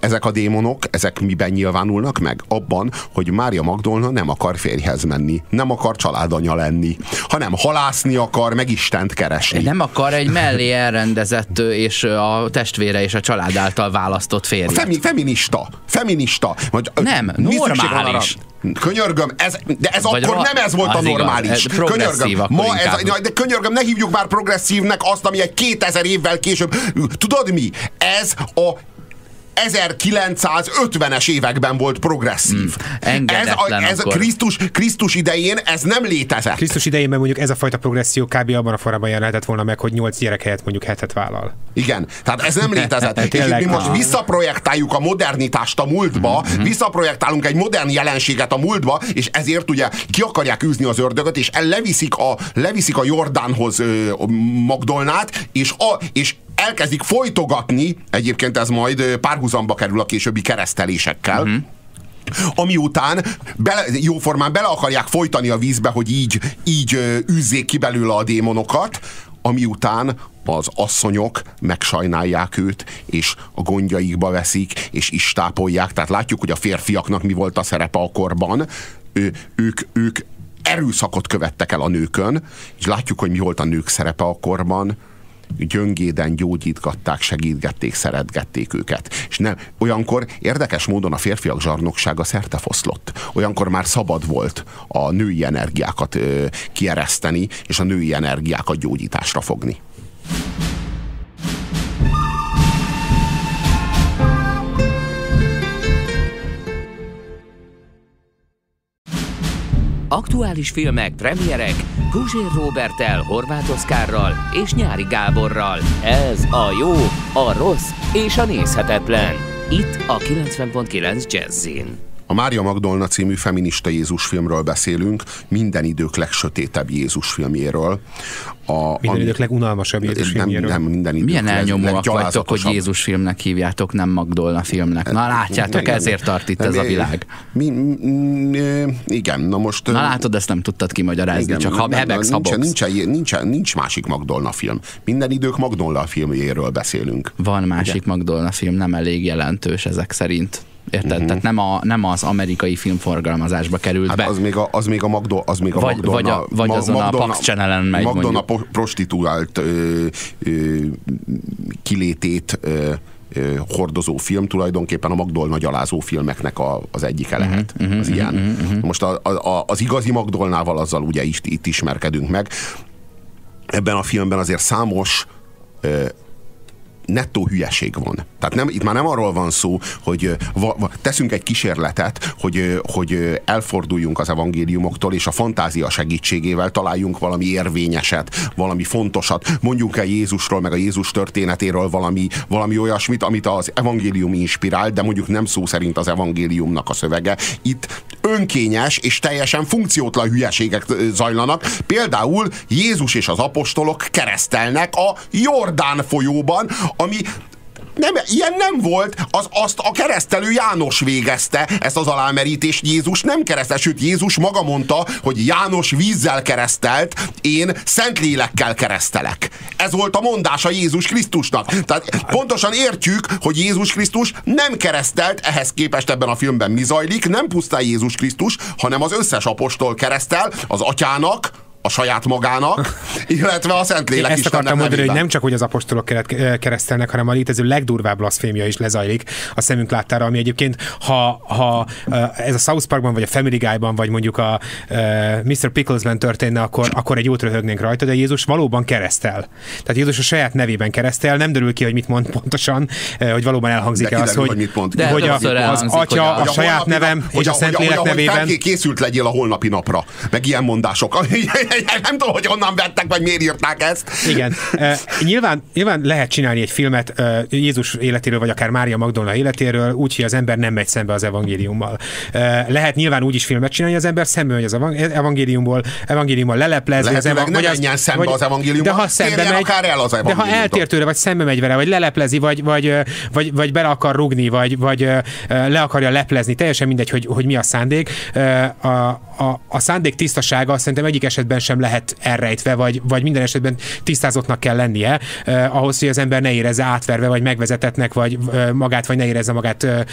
Speaker 3: ezek a démonok, ezek miben nyilvánulnak meg? Abban, hogy Mária Magdolna nem akar férjhez menni, nem akar családanya lenni, hanem halászni akar, meg Istent keresni.
Speaker 2: Nem akar egy mellé elrendezett és a testvére és a család által választott férj.
Speaker 3: Femi, feminista. Feminista.
Speaker 2: Vagy, nem, normális.
Speaker 3: Könyörgöm, ez, de ez Vagy akkor nem ez volt a normális. Igaz, könyörgöm, ma ez, de könyörgöm, ne hívjuk már progresszívnek azt, ami egy 2000 évvel később. Tudod mi? Ez a 1950-es években volt progresszív.
Speaker 2: Hmm, ez a, ez a
Speaker 3: Krisztus, Krisztus idején ez nem létezett.
Speaker 4: Krisztus idején mondjuk ez a fajta progresszió kb. abban a formában jelenhetett volna meg, hogy 8 gyerek helyett mondjuk hetet vállal.
Speaker 3: Igen, tehát ez nem létezett. és mi most visszaprojektáljuk a modernitást a múltba, mm-hmm. visszaprojektálunk egy modern jelenséget a múltba, és ezért ugye ki akarják űzni az ördögöt, és leviszik a, leviszik a Jordánhoz ö, Magdolnát, és, a, és elkezdik folytogatni, egyébként ez majd párhuzamba kerül a későbbi keresztelésekkel, uh-huh ami után bele, jóformán bele akarják folytani a vízbe, hogy így, így üzzék ki belőle a démonokat, ami után az asszonyok megsajnálják őt, és a gondjaikba veszik, és is tápolják. Tehát látjuk, hogy a férfiaknak mi volt a szerepe a korban. Ő, ők, ők erőszakot követtek el a nőkön, és látjuk, hogy mi volt a nők szerepe a korban gyöngéden gyógyítgatták, segítgették, szeretgették őket. És nem, olyankor érdekes módon a férfiak zsarnoksága szerte foszlott. Olyankor már szabad volt a női energiákat ö, kiereszteni, és a női energiákat gyógyításra fogni.
Speaker 1: Aktuális filmek, premierek, Guzsér Robertel, Horváth Oszkárral és Nyári Gáborral. Ez a jó, a rossz és a nézhetetlen. Itt a 90.9 Jazzin.
Speaker 3: A Mária Magdolna című feminista Jézus filmről beszélünk, minden idők legsötétebb Jézus filmjéről.
Speaker 4: A, minden ami, idők legunalmasabb Jézus
Speaker 3: nem, filmjéről. Nem, minden idők
Speaker 2: Milyen elnyomóak vagytok, hogy Jézus filmnek hívjátok, nem Magdolna filmnek. Na látjátok, igen, ezért tart itt ez a világ.
Speaker 3: Mi, mi, igen, na most...
Speaker 2: Na látod, ezt nem tudtad kimagyarázni, igen, csak ha hebegsz,
Speaker 3: nincs, nincs, nincs, nincs másik Magdolna film. Minden idők Magdolna filmjéről beszélünk.
Speaker 2: Van másik igen. Magdolna film, nem elég jelentős ezek szerint. Érted? Uh-huh. Tehát nem, a, nem az amerikai filmforgalmazásba került hát be.
Speaker 3: Az még a, az még a, Magdo, az még a
Speaker 2: vagy, Magdolna, vagy, a, vagy ma, azon Magdolna, a Pax Channel-en megy
Speaker 3: Magdolna mondjuk. prostituált ö, ö, kilétét ö, hordozó film, tulajdonképpen a Magdolna gyalázó filmeknek a, az egyike mhm, lehet. Uh-huh, az uh-huh, ilyen. Uh-huh. Most a, a, az igazi Magdolnával azzal ugye itt, itt ismerkedünk meg. Ebben a filmben azért számos nettó hülyeség van. Tehát nem, itt már nem arról van szó, hogy va, va, teszünk egy kísérletet, hogy, hogy elforduljunk az evangéliumoktól, és a fantázia segítségével találjunk valami érvényeset, valami fontosat. Mondjunk el Jézusról, meg a Jézus történetéről valami, valami olyasmit, amit az evangélium inspirál, de mondjuk nem szó szerint az evangéliumnak a szövege. Itt önkényes és teljesen funkciótlan hülyeségek zajlanak. Például Jézus és az apostolok keresztelnek a Jordán folyóban, ami nem, ilyen nem volt, az, azt a keresztelő János végezte, ezt az alámerítést Jézus nem keresztel, sőt Jézus maga mondta, hogy János vízzel keresztelt, én Szentlélekkel keresztelek. Ez volt a mondása Jézus Krisztusnak. Tehát pontosan értjük, hogy Jézus Krisztus nem keresztelt, ehhez képest ebben a filmben mi zajlik, nem pusztán Jézus Krisztus, hanem az összes apostol keresztel, az atyának, a saját magának, illetve a Szentlélek
Speaker 4: Ezt akartam mondani, hogy nem csak hogy az apostolok keresztelnek, hanem a létező legdurvább blaszfémia is lezajlik a szemünk láttára, ami egyébként, ha, ha ez a South Parkban, vagy a Family Guy-ban, vagy mondjuk a Mr. Picklesben történne, akkor, akkor egy jót röhögnénk rajta, de Jézus valóban keresztel. Tehát Jézus a saját nevében keresztel, nem derül ki, hogy mit mond pontosan, hogy valóban elhangzik-e az, hogy, hogy, mit mond.
Speaker 2: De hogy a, az atya,
Speaker 3: a,
Speaker 2: a saját nevem
Speaker 3: és a Szentlélek nevében. Készült legyél a holnapi napra, meg ilyen mondások. nem tudom, hogy honnan vettek, vagy miért írták ezt.
Speaker 4: Igen. Uh, nyilván, nyilván lehet csinálni egy filmet uh, Jézus életéről, vagy akár Mária Magdolna életéről, úgy, hogy az ember nem megy szembe az evangéliummal. Uh, lehet nyilván úgy is filmet csinálni, az ember szembe megy az evangéliumból, evangéliummal leleplezni.
Speaker 3: Lehet,
Speaker 4: az
Speaker 3: evang- nem menjen szembe vagy, az evangéliummal,
Speaker 4: de ha szembe megy, akár el az de ha eltér tőle, vagy szembe megy vele, vagy leleplezi, vagy, vagy, vagy, vagy bele akar rugni, vagy, vagy le akarja leplezni, teljesen mindegy, hogy, hogy mi a szándék. A, a, a szándék tisztasága szerintem egyik esetben sem lehet elrejtve, vagy, vagy minden esetben tisztázottnak kell lennie, eh, ahhoz, hogy az ember ne érezze átverve, vagy megvezetetnek, vagy eh, magát, vagy ne érezze magát eh,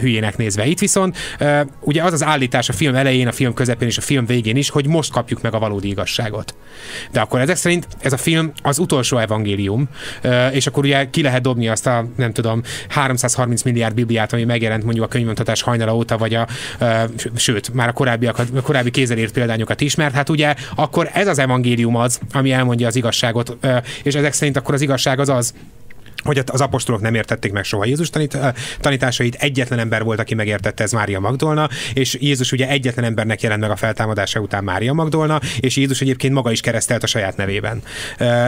Speaker 4: hülyének nézve. Itt viszont eh, ugye az az állítás a film elején, a film közepén és a film végén is, hogy most kapjuk meg a valódi igazságot. De akkor ezek szerint ez a film az utolsó evangélium, eh, és akkor ugye ki lehet dobni azt a, nem tudom, 330 milliárd bibliát, ami megjelent mondjuk a könyvmontatás hajnala óta, vagy a, eh, sőt, már a korábbiakat, a korábbi kézzelírt példányokat is, mert hát ugye akkor ez az evangélium az, ami elmondja az igazságot, és ezek szerint akkor az igazság az az, hogy az apostolok nem értették meg soha Jézus tanít, tanításait, egyetlen ember volt, aki megértette, ez Mária Magdolna, és Jézus ugye egyetlen embernek jelent meg a feltámadása után Mária Magdolna, és Jézus egyébként maga is keresztelt a saját nevében.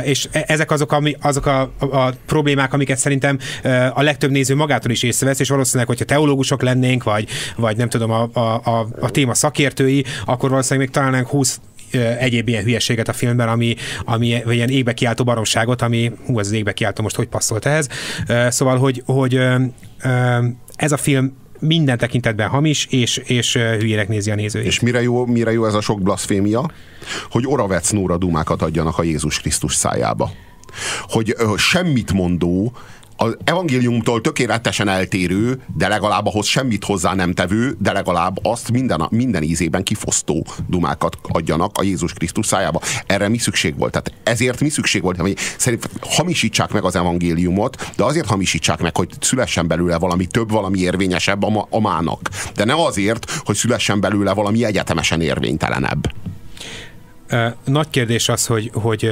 Speaker 4: És e, ezek azok, ami, azok a, a, problémák, amiket szerintem a legtöbb néző magától is észrevesz, és valószínűleg, hogyha teológusok lennénk, vagy, vagy nem tudom, a, a, a, a téma szakértői, akkor valószínűleg még találnánk 20 egyéb ilyen hülyeséget a filmben, ami, ami vagy ilyen égbe kiáltó baromságot, ami, hú, ez az égbe kiáltó most hogy passzolt ehhez. Szóval, hogy, hogy ez a film minden tekintetben hamis, és, és hülyének nézi a nézőjét.
Speaker 3: És mire jó, mire jó ez a sok blaszfémia? Hogy Oravec Nóra dumákat adjanak a Jézus Krisztus szájába. Hogy ö, semmit mondó, az evangéliumtól tökéletesen eltérő, de legalább ahhoz semmit hozzá nem tevő, de legalább azt minden, minden ízében kifosztó dumákat adjanak a Jézus Krisztus szájába. Erre mi szükség volt? Tehát ezért mi szükség volt? Hogy szerint hamisítsák meg az evangéliumot, de azért hamisítsák meg, hogy szülessen belőle valami több, valami érvényesebb a, a mának. De nem azért, hogy szülessen belőle valami egyetemesen érvénytelenebb.
Speaker 4: Nagy kérdés az, hogy, hogy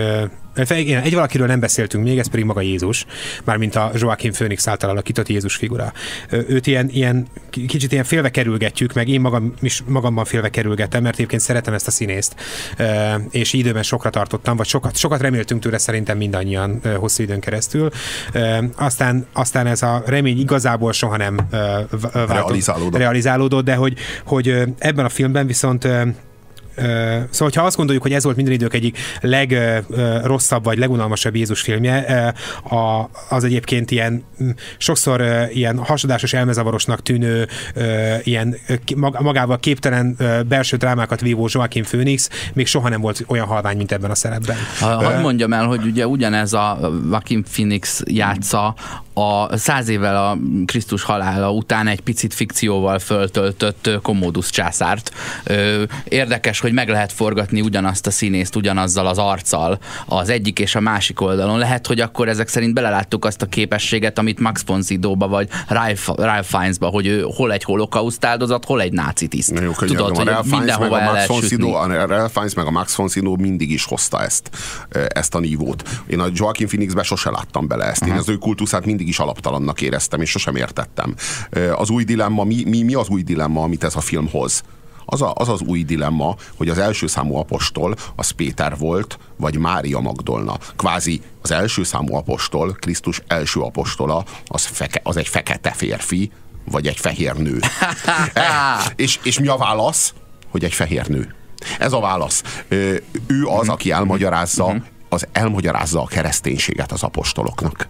Speaker 4: igen, egy valakiről nem beszéltünk még, ez pedig maga Jézus, mármint a Joaquin Phoenix által alakított Jézus figura. Őt ilyen, ilyen kicsit ilyen félve kerülgetjük, meg én magam is magamban félve kerülgetem, mert egyébként szeretem ezt a színészt, és időben sokra tartottam, vagy sokat, sokat reméltünk tőle szerintem mindannyian hosszú időn keresztül. Aztán, aztán ez a remény igazából soha nem
Speaker 3: realizálódott.
Speaker 4: realizálódott, de hogy, hogy ebben a filmben viszont Szóval, ha azt gondoljuk, hogy ez volt minden idők egyik legrosszabb vagy legunalmasabb Jézus filmje, az egyébként ilyen sokszor ilyen hasadásos elmezavarosnak tűnő, ilyen magával képtelen belső drámákat vívó Joaquin Phoenix még soha nem volt olyan halvány, mint ebben a szerepben.
Speaker 2: Hadd mondjam el, hogy ugye ugyanez a Joaquin Phoenix játsza a száz évvel a Krisztus halála után egy picit fikcióval föltöltött Commodus császárt. Érdekes, hogy meg lehet forgatni ugyanazt a színészt, ugyanazzal az arccal az egyik és a másik oldalon. Lehet, hogy akkor ezek szerint beleláttuk azt a képességet, amit Max von Sydow-ba vagy Ralph, Ralph Fiennes-ba, hogy ő hol egy holokauszt áldozat, hol egy náci tiszt.
Speaker 3: Jó, Tudod, hogy Ralph mindenhova el lehet Sydow, A Ralph Fiennes meg a Max von Sydow mindig is hozta ezt, ezt a nívót. Én a Joaquin Phoenixbe sose láttam bele ezt. Én uh-huh. az ő kultuszát mindig is alaptalannak éreztem, és sosem értettem. Az új dilemma, mi, mi, mi az új dilemma, amit ez a film hoz? Az, a, az az új dilemma, hogy az első számú apostol az Péter volt, vagy Mária Magdolna. Kvázi az első számú apostol, Krisztus első apostola, az, feke, az egy fekete férfi, vagy egy fehér nő. e, és, és mi a válasz? Hogy egy fehér nő. Ez a válasz. Ő az, aki elmagyarázza, mhm. az elmagyarázza a kereszténységet az apostoloknak.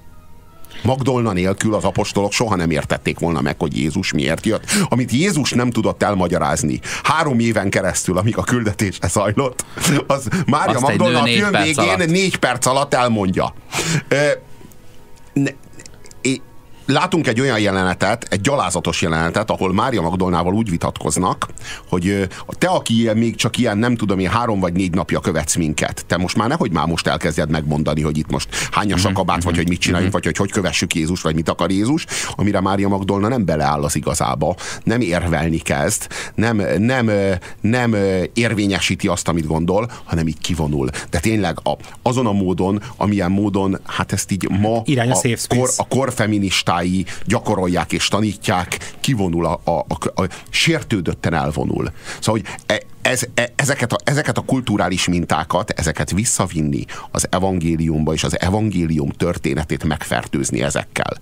Speaker 3: Magdolna nélkül az apostolok soha nem értették volna meg, hogy Jézus miért jött. Amit Jézus nem tudott elmagyarázni három éven keresztül, amíg a küldetés zajlott, az Mária Magdolna a film végén alatt. négy perc alatt elmondja. ne, látunk egy olyan jelenetet, egy gyalázatos jelenetet, ahol Mária Magdolnával úgy vitatkoznak, hogy te, aki még csak ilyen, nem tudom én, három vagy négy napja követsz minket, te most már nehogy már most elkezdjed megmondani, hogy itt most hányas a mhm, kabát, vagy mhm, hogy mit csináljunk, mhm. vagy hogy hogy kövessük Jézus, vagy mit akar Jézus, amire Mária Magdolna nem beleáll az igazába, nem érvelni kezd, nem, nem, nem érvényesíti azt, amit gondol, hanem így kivonul. De tényleg a, azon a módon, amilyen módon, hát ezt így ma
Speaker 4: Irány a, a,
Speaker 3: kor, a korfeministák kollégái gyakorolják és tanítják, kivonul, a, a, a, a sértődötten elvonul. Szóval, hogy e, ez, e, ezeket, a, ezeket a kulturális mintákat, ezeket visszavinni az evangéliumba, és az evangélium történetét megfertőzni ezekkel.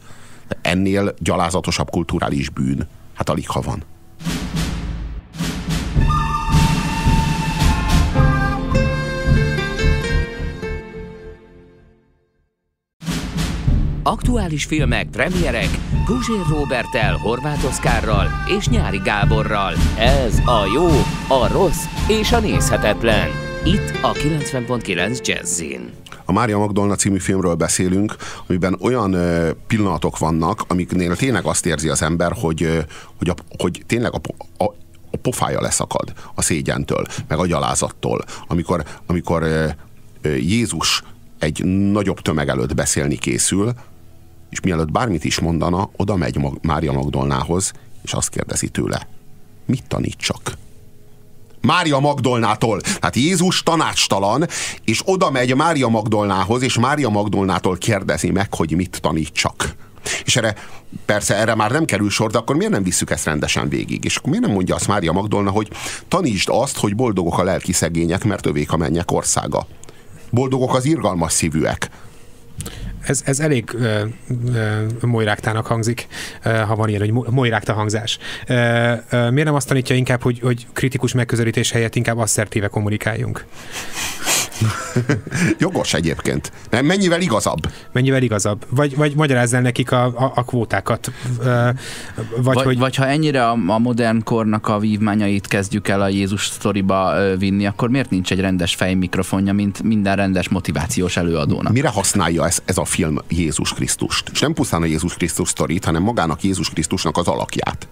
Speaker 3: Ennél gyalázatosabb kulturális bűn, hát alig ha van.
Speaker 1: Aktuális filmek, premierek Guzsér Robertel, Horváth Oszkárral és Nyári Gáborral. Ez a jó, a rossz és a nézhetetlen. Itt a 90.9 Jazzin.
Speaker 3: A Mária Magdolna című filmről beszélünk, amiben olyan pillanatok vannak, amiknél tényleg azt érzi az ember, hogy, hogy, a, hogy tényleg a, a, a pofája leszakad a szégyentől, meg a gyalázattól, amikor, amikor Jézus egy nagyobb tömeg előtt beszélni készül, és mielőtt bármit is mondana, oda megy Mária Magdolnához, és azt kérdezi tőle, mit tanítsak? Mária Magdolnától. Tehát Jézus tanácstalan, és oda megy Mária Magdolnához, és Mária Magdolnától kérdezi meg, hogy mit tanítsak. És erre, persze erre már nem kerül sor, de akkor miért nem visszük ezt rendesen végig? És akkor miért nem mondja azt Mária Magdolna, hogy tanítsd azt, hogy boldogok a lelki szegények, mert övék a mennyek országa. Boldogok az irgalmas szívűek,
Speaker 4: ez, ez elég uh, molyráktának hangzik, ha van ilyen, hogy molyrákta hangzás. Miért nem azt tanítja inkább, hogy, hogy kritikus megközelítés helyett inkább asszertíve kommunikáljunk?
Speaker 3: Jogos egyébként. Mennyivel igazabb?
Speaker 4: Mennyivel igazabb. Vagy, vagy magyarázz el nekik a, a, a kvótákat.
Speaker 2: Vagy, vagy, hogy... vagy ha ennyire a, a modern kornak a vívmányait kezdjük el a Jézus sztoriba vinni, akkor miért nincs egy rendes fejmikrofonja, mint minden rendes motivációs előadónak?
Speaker 3: Mire használja ez, ez a film Jézus Krisztust? És nem pusztán a Jézus Krisztus sztorit, hanem magának Jézus Krisztusnak az alakját.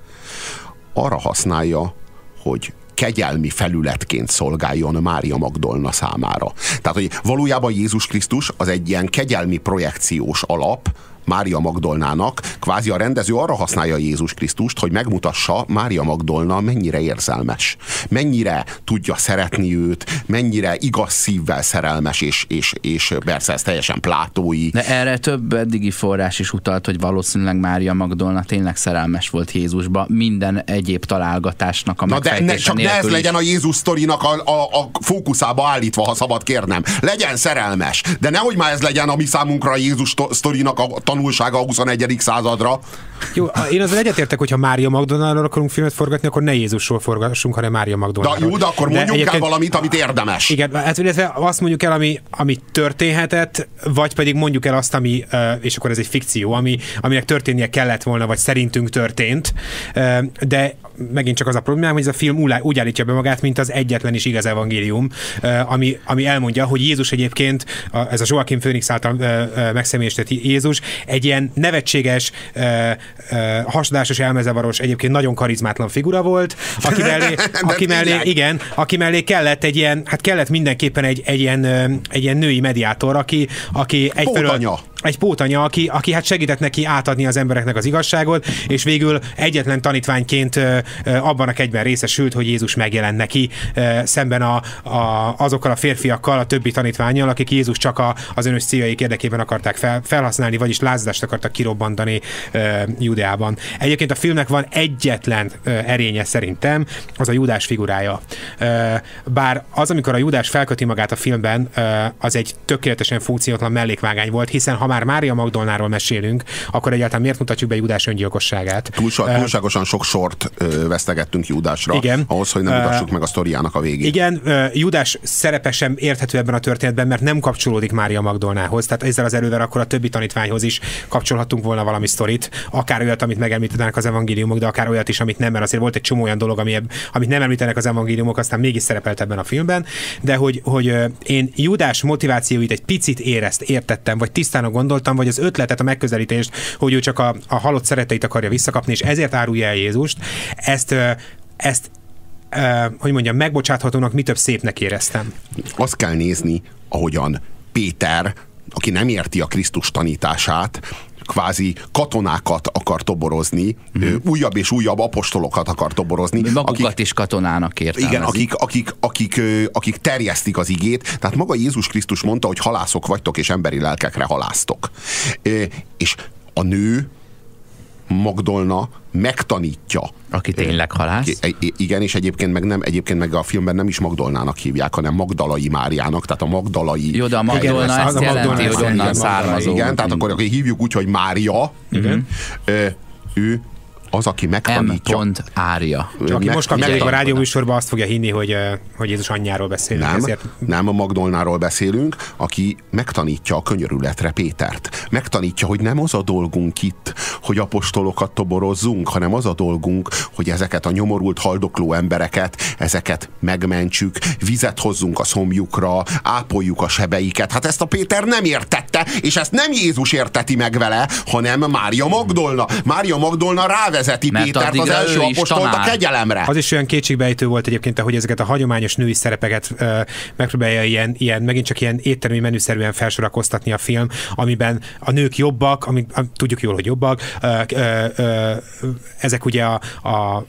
Speaker 3: Arra használja, hogy kegyelmi felületként szolgáljon Mária Magdolna számára. Tehát, hogy valójában Jézus Krisztus az egy ilyen kegyelmi projekciós alap Mária Magdolnának, kvázi a rendező arra használja Jézus Krisztust, hogy megmutassa Mária Magdolna mennyire érzelmes, mennyire tudja szeretni őt, mennyire igaz szívvel szerelmes, és, és, és persze ez teljesen plátói.
Speaker 2: De erre több eddigi forrás is utalt, hogy valószínűleg Mária Magdolna tényleg szerelmes volt Jézusba, minden egyéb találgatásnak a
Speaker 3: Na de ne, csak ne ez legyen a Jézus sztorinak a, a, a fókuszába állítva, ha szabad kérnem. Legyen szerelmes, de nehogy már ez legyen a mi számunkra a Jézus sztorinak a tanulsága a 21. századra.
Speaker 4: Jó, én azért egyetértek, hogyha Mária Magdolnáról akarunk filmet forgatni, akkor ne Jézusról forgassunk, hanem Mária Magdolnáról.
Speaker 3: De jó, de akkor mondjuk de el valamit, amit érdemes.
Speaker 4: Igen, hát azt mondjuk el, ami, ami történhetett, vagy pedig mondjuk el azt, ami, és akkor ez egy fikció, ami, aminek történnie kellett volna, vagy szerintünk történt, de megint csak az a problémám, hogy ez a film úgy állítja be magát, mint az egyetlen is igaz evangélium, ami, ami elmondja, hogy Jézus egyébként, ez a Joachim Phoenix által megszemélyesített Jézus, egy ilyen nevetséges, hasadásos, elmezavaros, egyébként nagyon karizmátlan figura volt, aki mellé, aki mellé igen, aki mellé kellett egy ilyen, hát kellett mindenképpen egy, egy, ilyen, egy ilyen női mediátor, aki, aki egyfelől egy pótanya, aki, aki hát segített neki átadni az embereknek az igazságot, és végül egyetlen tanítványként abban a kegyben részesült, hogy Jézus megjelent neki szemben a, a, azokkal a férfiakkal, a többi tanítványjal, akik Jézus csak a, az önös céljaik érdekében akarták fel, felhasználni, vagyis lázadást akartak kirobbantani Judeában. Egyébként a filmnek van egyetlen erénye szerintem, az a Judás figurája. Bár az, amikor a Judás felköti magát a filmben, az egy tökéletesen funkciótlan mellékvágány volt, hiszen ha már Mária Magdolnáról mesélünk, akkor egyáltalán miért mutatjuk be Judás öngyilkosságát?
Speaker 3: Túlsa, túlságosan sok sort ö, vesztegettünk Judásra, igen. ahhoz, hogy nem mutassuk uh, meg a sztoriának a végét.
Speaker 4: Igen, uh, Judás szerepe sem érthető ebben a történetben, mert nem kapcsolódik Mária Magdolnához, tehát ezzel az erővel akkor a többi tanítványhoz is kapcsolhatunk volna valami sztorit, akár olyat, amit megemlítenek az evangéliumok, de akár olyat is, amit nem, mert azért volt egy csomó olyan dolog, ami, amit nem említenek az evangéliumok, aztán mégis szerepelt ebben a filmben, de hogy, hogy én Judás motivációit egy picit érezt, értettem, vagy tisztán gondoltam, vagy az ötletet, a megközelítést, hogy ő csak a, a halott szereteit akarja visszakapni, és ezért árulja el Jézust, ezt, ezt hogy mondjam, megbocsáthatónak mi több szépnek éreztem.
Speaker 3: Azt kell nézni, ahogyan Péter, aki nem érti a Krisztus tanítását, kvázi katonákat akar toborozni, mm. újabb és újabb apostolokat akar toborozni.
Speaker 2: Magukat akik, is katonának értelmezik.
Speaker 3: Igen, akik, akik, akik, akik terjesztik az igét. Tehát maga Jézus Krisztus mondta, hogy halászok vagytok, és emberi lelkekre halásztok. És a nő Magdolna megtanítja.
Speaker 2: Aki tényleg halász.
Speaker 3: Igen, és egyébként meg nem, egyébként meg a filmben nem is Magdolnának hívják, hanem Magdalai Máriának, tehát a Magdalai...
Speaker 2: Jó, de a Magdolna ezt jelenti, hogy onnan származó.
Speaker 3: Igen, tehát akkor hívjuk úgy, hogy Mária. Igen. Ő az, aki megtanítja.
Speaker 2: M. Ária.
Speaker 4: Csak aki most kapcsolódik a rádióműsorban, azt fogja hinni, hogy, hogy Jézus anyjáról beszélünk.
Speaker 3: Nem, ezért... nem a Magdolnáról beszélünk, aki megtanítja a könyörületre Pétert. Megtanítja, hogy nem az a dolgunk itt, hogy apostolokat toborozzunk, hanem az a dolgunk, hogy ezeket a nyomorult, haldokló embereket, ezeket megmentsük, vizet hozzunk a szomjukra, ápoljuk a sebeiket. Hát ezt a Péter nem értette, és ezt nem Jézus érteti meg vele, hanem Mária Magdolna. Mária Magdolna rávez vezeti Mert Pétert az első apostolt a kegyelemre.
Speaker 4: Az is olyan kétségbejtő volt egyébként, hogy ezeket a hagyományos női szerepeket ö, megpróbálja ilyen, ilyen, megint csak ilyen éttermi menüszerűen felsorakoztatni a film, amiben a nők jobbak, ami, tudjuk jól, hogy jobbak, ö, ö, ö, ezek ugye a, a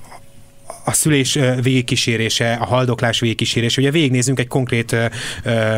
Speaker 4: a szülés végigkísérése, a haldoklás végigkísérése. Ugye végignézünk egy konkrét ö,
Speaker 3: ö,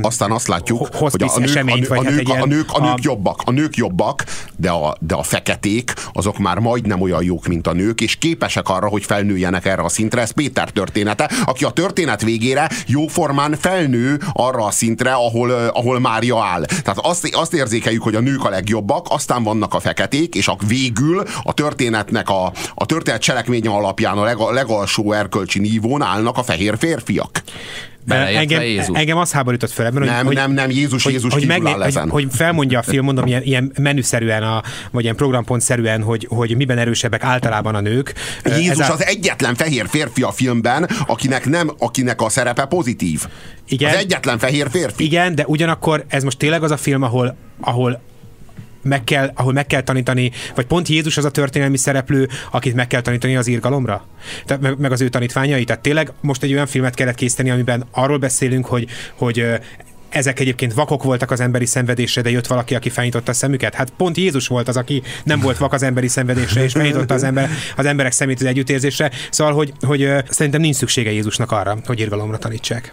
Speaker 3: Aztán azt látjuk, hogy a nők, eseményt, a, a, hát nők, a, nők, a nők jobbak, a nők jobbak, de a, de a feketék azok már majdnem olyan jók, mint a nők, és képesek arra, hogy felnőjenek erre a szintre. Ez Péter története, aki a történet végére jóformán felnő arra a szintre, ahol, ahol Mária áll. Tehát azt, azt érzékeljük, hogy a nők a legjobbak, aztán vannak a feketék, és a végül a történetnek a, a történet cselekménye alapján a leg, legalsó erkölcsi nívón állnak a fehér férfiak.
Speaker 4: engem, Jézus. engem az háborított fel ebben,
Speaker 3: nem,
Speaker 4: hogy,
Speaker 3: nem, nem, Jézus, hogy, Jézus
Speaker 4: hogy, megne, hogy, hogy felmondja a film, mondom, ilyen, ilyen menüszerűen, a, vagy ilyen programpontszerűen, hogy, hogy miben erősebbek általában a nők.
Speaker 3: Jézus Ez a... az egyetlen fehér férfi a filmben, akinek nem, akinek a szerepe pozitív. Igen, az egyetlen fehér férfi.
Speaker 4: Igen, de ugyanakkor ez most tényleg az a film, ahol, ahol meg kell, ahol meg kell tanítani, vagy pont Jézus az a történelmi szereplő, akit meg kell tanítani az írgalomra? Tehát, meg, meg az ő tanítványai? Tehát tényleg most egy olyan filmet kellett készíteni, amiben arról beszélünk, hogy, hogy ezek egyébként vakok voltak az emberi szenvedésre, de jött valaki, aki felnyitotta a szemüket. Hát pont Jézus volt az, aki nem volt vak az emberi szenvedésre, és felnyitotta az, ember, az emberek szemét az együttérzésre. Szóval, hogy, hogy szerintem nincs szüksége Jézusnak arra, hogy irgalomra tanítsák.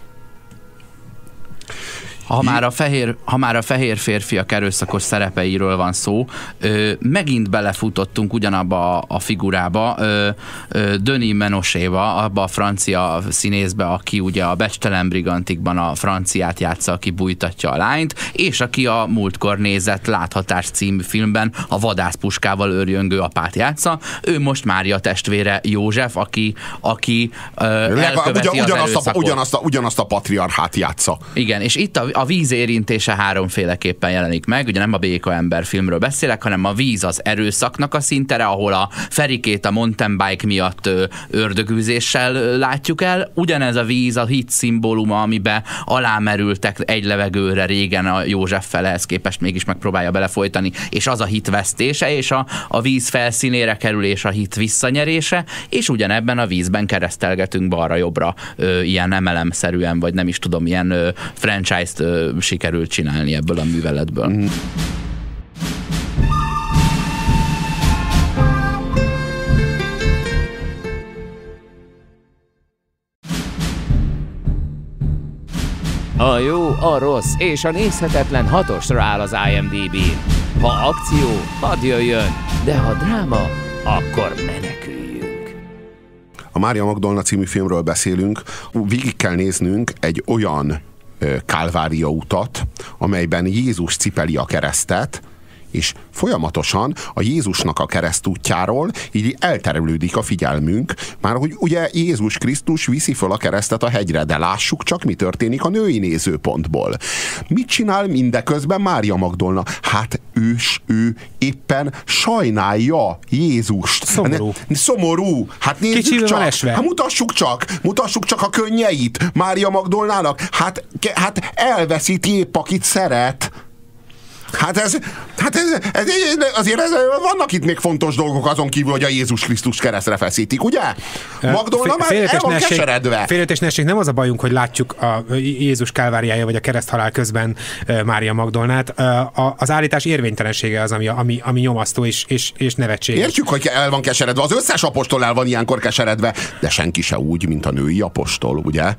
Speaker 2: Ha már, a fehér, ha már a fehér férfiak erőszakos szerepeiről van szó, ö, megint belefutottunk ugyanabba a, a figurába, ö, ö, Denis Menoséba, abba a francia színészbe, aki ugye a Becstelen Brigantikban a franciát játsza, aki bújtatja a lányt, és aki a múltkor nézett Láthatás című filmben a vadászpuskával őrjöngő apát játsza. Ő most Mária testvére József, aki, aki ö, elköveti ugyan, ugyanazt,
Speaker 3: a, ugyanazt, a, ugyanazt a patriarchát játsza.
Speaker 2: Igen, és itt a, a víz érintése háromféleképpen jelenik meg, ugye nem a Béka ember filmről beszélek, hanem a víz az erőszaknak a szintere, ahol a Ferikét a mountain bike miatt ördögűzéssel látjuk el. Ugyanez a víz a hit szimbóluma, amiben alámerültek egy levegőre régen a József felehez képest mégis megpróbálja belefolytani, és az a hit vesztése, és a, a víz felszínére kerül, és a hit visszanyerése, és ugyanebben a vízben keresztelgetünk balra-jobbra ilyen emelemszerűen, vagy nem is tudom, ilyen franchise-t sikerült csinálni ebből a műveletből. Mm.
Speaker 1: A jó, a rossz és a nézhetetlen hatosra áll az IMDb-n. Ha akció, hadd jöjjön, de ha dráma, akkor meneküljünk.
Speaker 3: A Mária Magdolna című filmről beszélünk, végig kell néznünk egy olyan Kálvária utat, amelyben Jézus cipeli a keresztet, és folyamatosan a Jézusnak a keresztútjáról így elterülődik a figyelmünk, már hogy ugye Jézus Krisztus viszi föl a keresztet a hegyre, de lássuk csak, mi történik a női nézőpontból. Mit csinál mindeközben Mária Magdolna? Hát ő, ő éppen sajnálja Jézust.
Speaker 4: Szomorú.
Speaker 3: Ne, szomorú. Hát nézzük
Speaker 4: Kicsivel
Speaker 3: csak.
Speaker 4: esve.
Speaker 3: Hát mutassuk csak. Mutassuk csak a könnyeit Mária Magdolnának. Hát, hát elveszíti épp, akit szeret. Hát ez, hát ez, ez, azért ez, vannak itt még fontos dolgok azon kívül, hogy a Jézus Krisztus keresztre feszítik, ugye? Magdolna már el van keseredve.
Speaker 4: Félretésnesség nem az a bajunk, hogy látjuk a Jézus kálváriája vagy a kereszthalál közben Mária Magdolnát. Az állítás érvénytelensége az, ami, ami, ami nyomasztó és, és, és nevetséges.
Speaker 3: Értjük, hogy el van keseredve. Az összes apostol el van ilyenkor keseredve, de senki se úgy, mint a női apostol, ugye?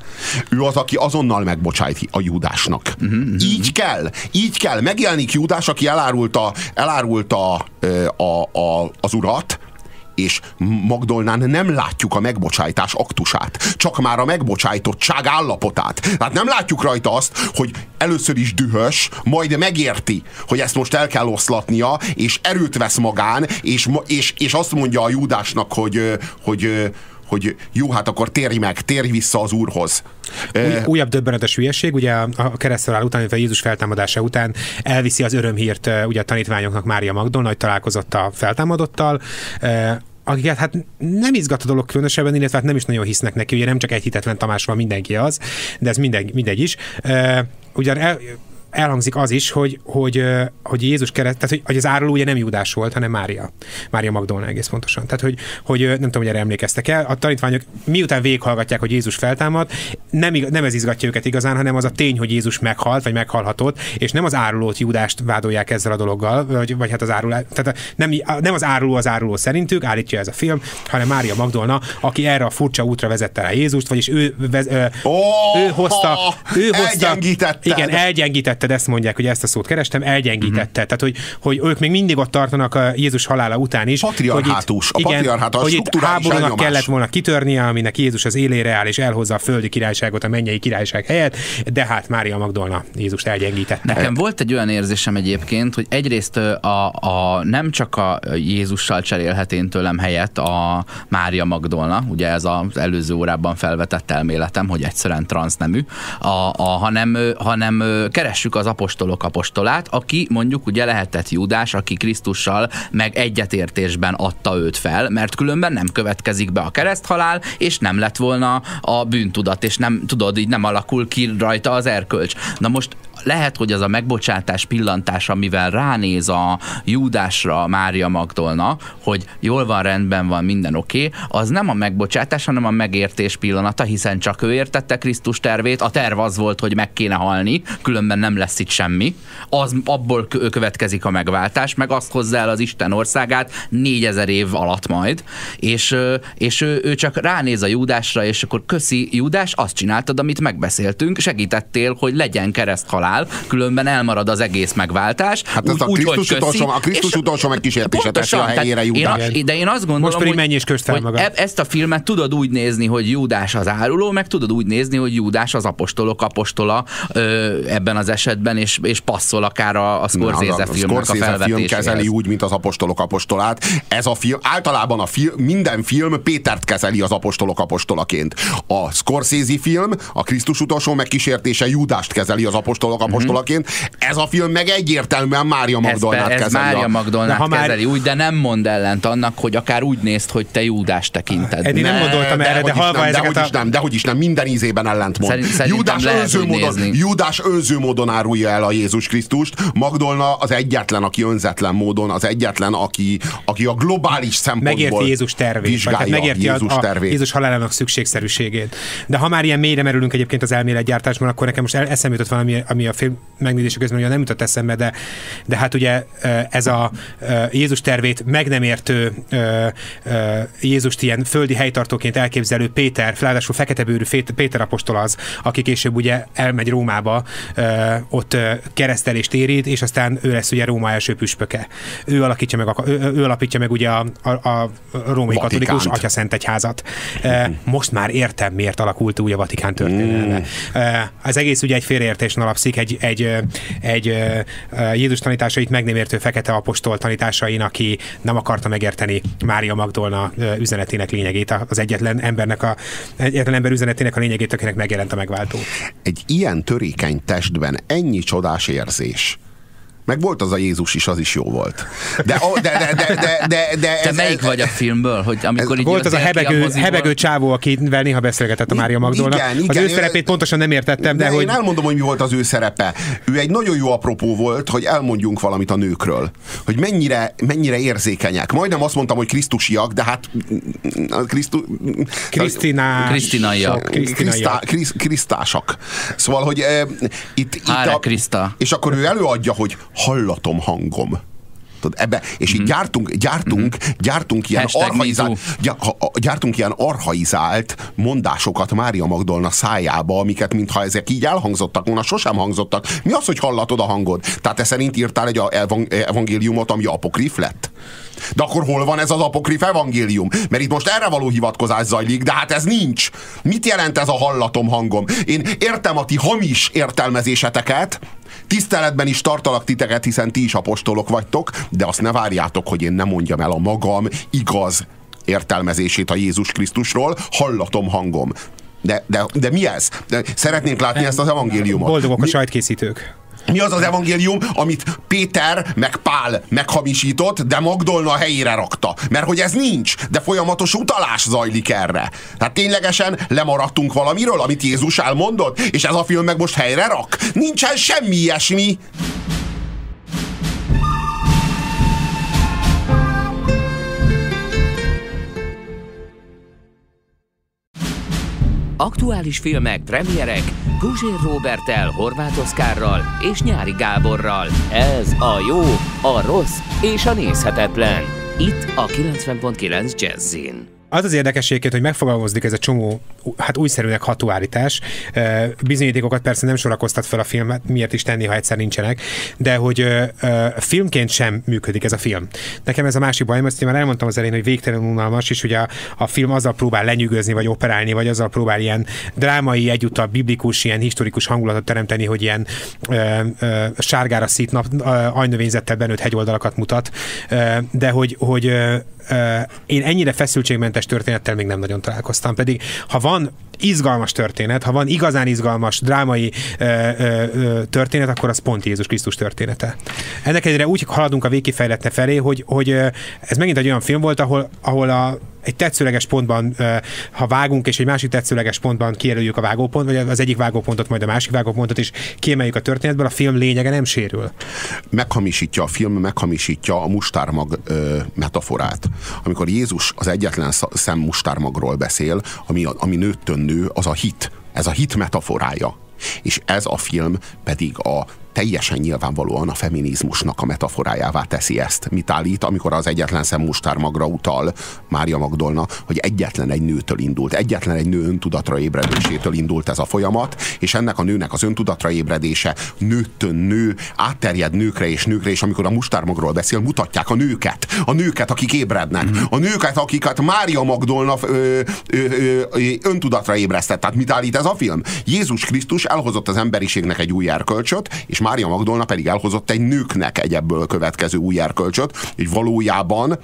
Speaker 3: Ő az, aki azonnal megbocsájt a Judásnak. Uh-huh, így kell, így kell. Megjelenik Judás, Júdás, aki elárulta, elárulta a, a, az urat, és Magdolnán nem látjuk a megbocsájtás aktusát, csak már a megbocsájtottság állapotát. Tehát nem látjuk rajta azt, hogy először is dühös, majd megérti, hogy ezt most el kell oszlatnia, és erőt vesz magán, és, és, és azt mondja a Júdásnak, hogy, hogy, hogy jó, hát akkor térj meg, térj vissza az Úrhoz.
Speaker 4: Új, újabb döbbenetes hülyeség, ugye a kereszthalál után, illetve Jézus feltámadása után elviszi az örömhírt ugye a tanítványoknak Mária Magdolna, hogy találkozott a feltámadottal, akiket hát nem izgat a dolog különösebben, illetve hát nem is nagyon hisznek neki, ugye nem csak egy hitetlen Tamás van, mindenki az, de ez mindegy, mindegy is. Ugyan el, elhangzik az is, hogy, hogy, hogy Jézus kereszt, tehát hogy, hogy az áruló ugye nem Judás volt, hanem Mária. Mária Magdolna egész pontosan. Tehát, hogy, hogy nem tudom, hogy erre emlékeztek el. A tanítványok miután végighallgatják, hogy Jézus feltámad, nem, nem ez izgatja őket igazán, hanem az a tény, hogy Jézus meghalt, vagy meghalhatott, és nem az árulót Judást vádolják ezzel a dologgal, vagy, vagy hát az áruló, tehát nem, nem az áruló az áruló szerintük, állítja ez a film, hanem Mária Magdolna, aki erre a furcsa útra vezette rá Jézust, vagyis ő, vez, ö,
Speaker 3: oh,
Speaker 4: ő hozta, ő hozta,
Speaker 3: igen,
Speaker 4: elgyengítette érted, ezt mondják, hogy ezt a szót kerestem, elgyengítette. Uh-huh. Tehát, hogy, hogy ők még mindig ott tartanak a Jézus halála után is.
Speaker 3: Patriarhátus. Hogy itt, a igen, a
Speaker 4: hogy itt háborúnak elnyomás. kellett volna kitörnie, aminek Jézus az élére áll, és elhozza a földi királyságot a mennyei királyság helyett, de hát Mária Magdolna Jézust elgyengítette.
Speaker 2: Nekem volt egy olyan érzésem egyébként, hogy egyrészt a, a nem csak a Jézussal cserélhet én tőlem helyett a Mária Magdolna, ugye ez az előző órában felvetett elméletem, hogy egyszerűen transznemű, a, a, hanem, hanem keressük az apostolok apostolát, aki mondjuk ugye lehetett Júdás, aki Krisztussal meg egyetértésben adta őt fel, mert különben nem következik be a kereszthalál, és nem lett volna a bűntudat, és nem tudod, így nem alakul ki rajta az erkölcs. Na most lehet, hogy az a megbocsátás pillantás, amivel ránéz a Júdásra Mária Magdolna, hogy jól van, rendben van, minden oké, okay, az nem a megbocsátás, hanem a megértés pillanata, hiszen csak ő értette Krisztus tervét, a terv az volt, hogy meg kéne halni, különben nem lesz itt semmi. Az, abból következik a megváltás, meg azt hozzá el az Isten országát négyezer év alatt majd, és, és ő, ő csak ránéz a Júdásra, és akkor köszi Júdás, azt csináltad, amit megbeszéltünk, segítettél, hogy legyen kereszt halál, különben elmarad az egész megváltás.
Speaker 3: Hát ez a Krisztus, köszi, utolsó, a Krisztus utolsó megkísértése a helyére Júdás.
Speaker 2: Én, de én azt gondolom,
Speaker 4: Most hogy,
Speaker 2: mennyi
Speaker 4: is hogy magad.
Speaker 2: ezt a filmet tudod úgy nézni, hogy Júdás az áruló, meg tudod úgy nézni, hogy Júdás az apostolok apostola ö, ebben az esetben, és, és passzol akár a, a Scorsese a, filmnek a, Scorsese a film
Speaker 3: kezeli úgy, mint az apostolok apostolát. Ez a film, általában a film, minden film Pétert kezeli az apostolok apostolaként. A Scorsese film, a Krisztus utolsó megkísértése Judást kezeli az apostolok. Apostolaként. Ez a film meg egyértelműen Mária Magdolnát
Speaker 2: ez, ez
Speaker 3: kezeli.
Speaker 2: Mária Magdolnát ha kezeli már... úgy, de nem mond ellent annak, hogy akár úgy nézd, hogy te Judást tekinted.
Speaker 4: Eddig nem gondoltam erre, de, de halva
Speaker 3: nem, ezeket dehogy a... is nem, dehogy is nem, minden ízében ellent mond. Szerint, Judás, önző módon, Judás önző módon árulja el a Jézus Krisztust, Magdolna az egyetlen, aki önzetlen módon, az egyetlen, aki, aki a globális szempontból
Speaker 4: megérti Jézus tervét, vagy hát megérti Jézus, a, tervét. a Jézus halálának szükségszerűségét. De ha már ilyen mélyre merülünk egyébként az elméletgyártásban, akkor nekem most eszembe jutott valami, ami a film megnézése közben ugye nem jutott eszembe, de, de hát ugye ez a Jézus tervét meg nem értő Jézust ilyen földi helytartóként elképzelő Péter, ráadásul feketebőrű Péter apostol az, aki később ugye elmegy Rómába, ott keresztelést érít, és aztán ő lesz ugye Róma első püspöke. Ő alakítja meg, a, ő, ő alapítja meg ugye a, a, a római Vatikánt. katolikus Atya Szent Egyházat. Most már értem, miért alakult úgy a Vatikán történelme. Mm. Az egész ugye egy félreértésen alapszik, egy, egy, egy Jézus tanításait meg nem értő fekete apostol tanításain, aki nem akarta megérteni Mária Magdolna üzenetének lényegét, az egyetlen embernek a egyetlen ember üzenetének a lényegét, akinek megjelent a megváltó.
Speaker 3: Egy ilyen törékeny testben ennyi csodás érzés meg volt az a Jézus is, az is jó volt. De, de, de, de, de, de, de
Speaker 2: Te ez, melyik ez, vagy a filmből? Hogy amikor így
Speaker 4: volt az a hebegő, a hebegő csávó, akivel néha beszélgetett a Mária Magdolna. Igen, igen, az ő szerepét pontosan nem értettem, de, de hogy...
Speaker 3: Én elmondom, hogy mi volt az ő szerepe. Ő egy nagyon jó apropó volt, hogy elmondjunk valamit a nőkről. Hogy mennyire, mennyire érzékenyek. Majdnem azt mondtam, hogy krisztusiak, de hát Krisztu...
Speaker 4: Krisztinás...
Speaker 2: Krisztinaiak.
Speaker 3: Krisztásak. Szóval, hogy e, itt, itt
Speaker 2: a, Krista.
Speaker 3: És akkor ő előadja, hogy hallatom hangom. Ebbe, és mm-hmm. így mhm. gyártunk, gyártunk, mm-hmm. gyártunk, ilyen arhaizált, gyártunk ilyen arhaizált mondásokat Mária Magdolna szájába, amiket mintha ezek így elhangzottak volna, sosem hangzottak. Mi az, hogy hallatod a hangod? Tehát te szerint írtál egy evangéliumot, ami apokrif lett? De akkor hol van ez az apokrif evangélium? Mert itt most erre való hivatkozás zajlik, de hát ez nincs. Mit jelent ez a hallatom hangom? Én értem a ti hamis értelmezéseteket, tiszteletben is tartalak titeket, hiszen ti is apostolok vagytok, de azt ne várjátok, hogy én nem mondjam el a magam igaz értelmezését a Jézus Krisztusról, hallatom hangom. De, de, de mi ez? De szeretnénk látni ezt az evangéliumot.
Speaker 4: Boldogok a sajtkészítők.
Speaker 3: Mi az az evangélium, amit Péter meg Pál meghamisított, de Magdolna helyére rakta? Mert hogy ez nincs, de folyamatos utalás zajlik erre. Tehát ténylegesen lemaradtunk valamiről, amit Jézus elmondott, és ez a film meg most helyre rak? Nincsen semmi ilyesmi.
Speaker 1: Aktuális filmek, premierek, Guzsér Robertel, Horváth Oszkárral és Nyári Gáborral. Ez a jó, a rossz és a nézhetetlen. Itt a 90.9 Jazzin
Speaker 4: az az érdekességét, hogy megfogalmazódik ez a csomó, hát újszerűnek ható állítás. Bizonyítékokat persze nem sorakoztat fel a filmet, miért is tenni, ha egyszer nincsenek, de hogy filmként sem működik ez a film. Nekem ez a másik bajom, én már elmondtam az elején, hogy végtelenül unalmas, és hogy a, a film azzal próbál lenyűgözni, vagy operálni, vagy azzal próbál ilyen drámai, egyúttal biblikus, ilyen historikus hangulatot teremteni, hogy ilyen ö, ö, sárgára szít nap, ö, ajnövényzettel benőtt hegyoldalakat mutat, ö, de hogy, hogy ö, én ennyire feszültségmentes történettel még nem nagyon találkoztam. Pedig ha van izgalmas történet, ha van igazán izgalmas drámai ö, ö, ö, történet, akkor az pont Jézus Krisztus története. Ennek egyre úgy haladunk a végkifejletne felé, hogy, hogy ez megint egy olyan film volt, ahol, ahol a egy tetszőleges pontban, ha vágunk, és egy másik tetszőleges pontban kijelöljük a vágópont, vagy az egyik vágópontot, majd a másik vágópontot is kiemeljük a történetből, a film lényege nem sérül.
Speaker 3: Meghamisítja a film, meghamisítja a mustármag ö, metaforát. Amikor Jézus az egyetlen szem mustármagról beszél, ami, ami nőttön nő, az a hit. Ez a hit metaforája. És ez a film pedig a teljesen nyilvánvalóan a feminizmusnak a metaforájává teszi ezt. Mit állít, amikor az egyetlen szem mustármagra utal Mária Magdolna, hogy egyetlen egy nőtől indult, egyetlen egy nő öntudatra ébredésétől indult ez a folyamat, és ennek a nőnek az öntudatra ébredése nőttön nő, átterjed nőkre és nőkre, és amikor a mustármagról beszél, mutatják a nőket, a nőket, akik ébrednek, mm. a nőket, akiket Mária Magdolna ö, ö, ö, öntudatra ébresztett. Tehát mit állít ez a film? Jézus Krisztus elhozott az emberiségnek egy új erkölcsöt, és Mária Magdolna pedig elhozott egy nőknek egy ebből következő új erkölcsöt, hogy valójában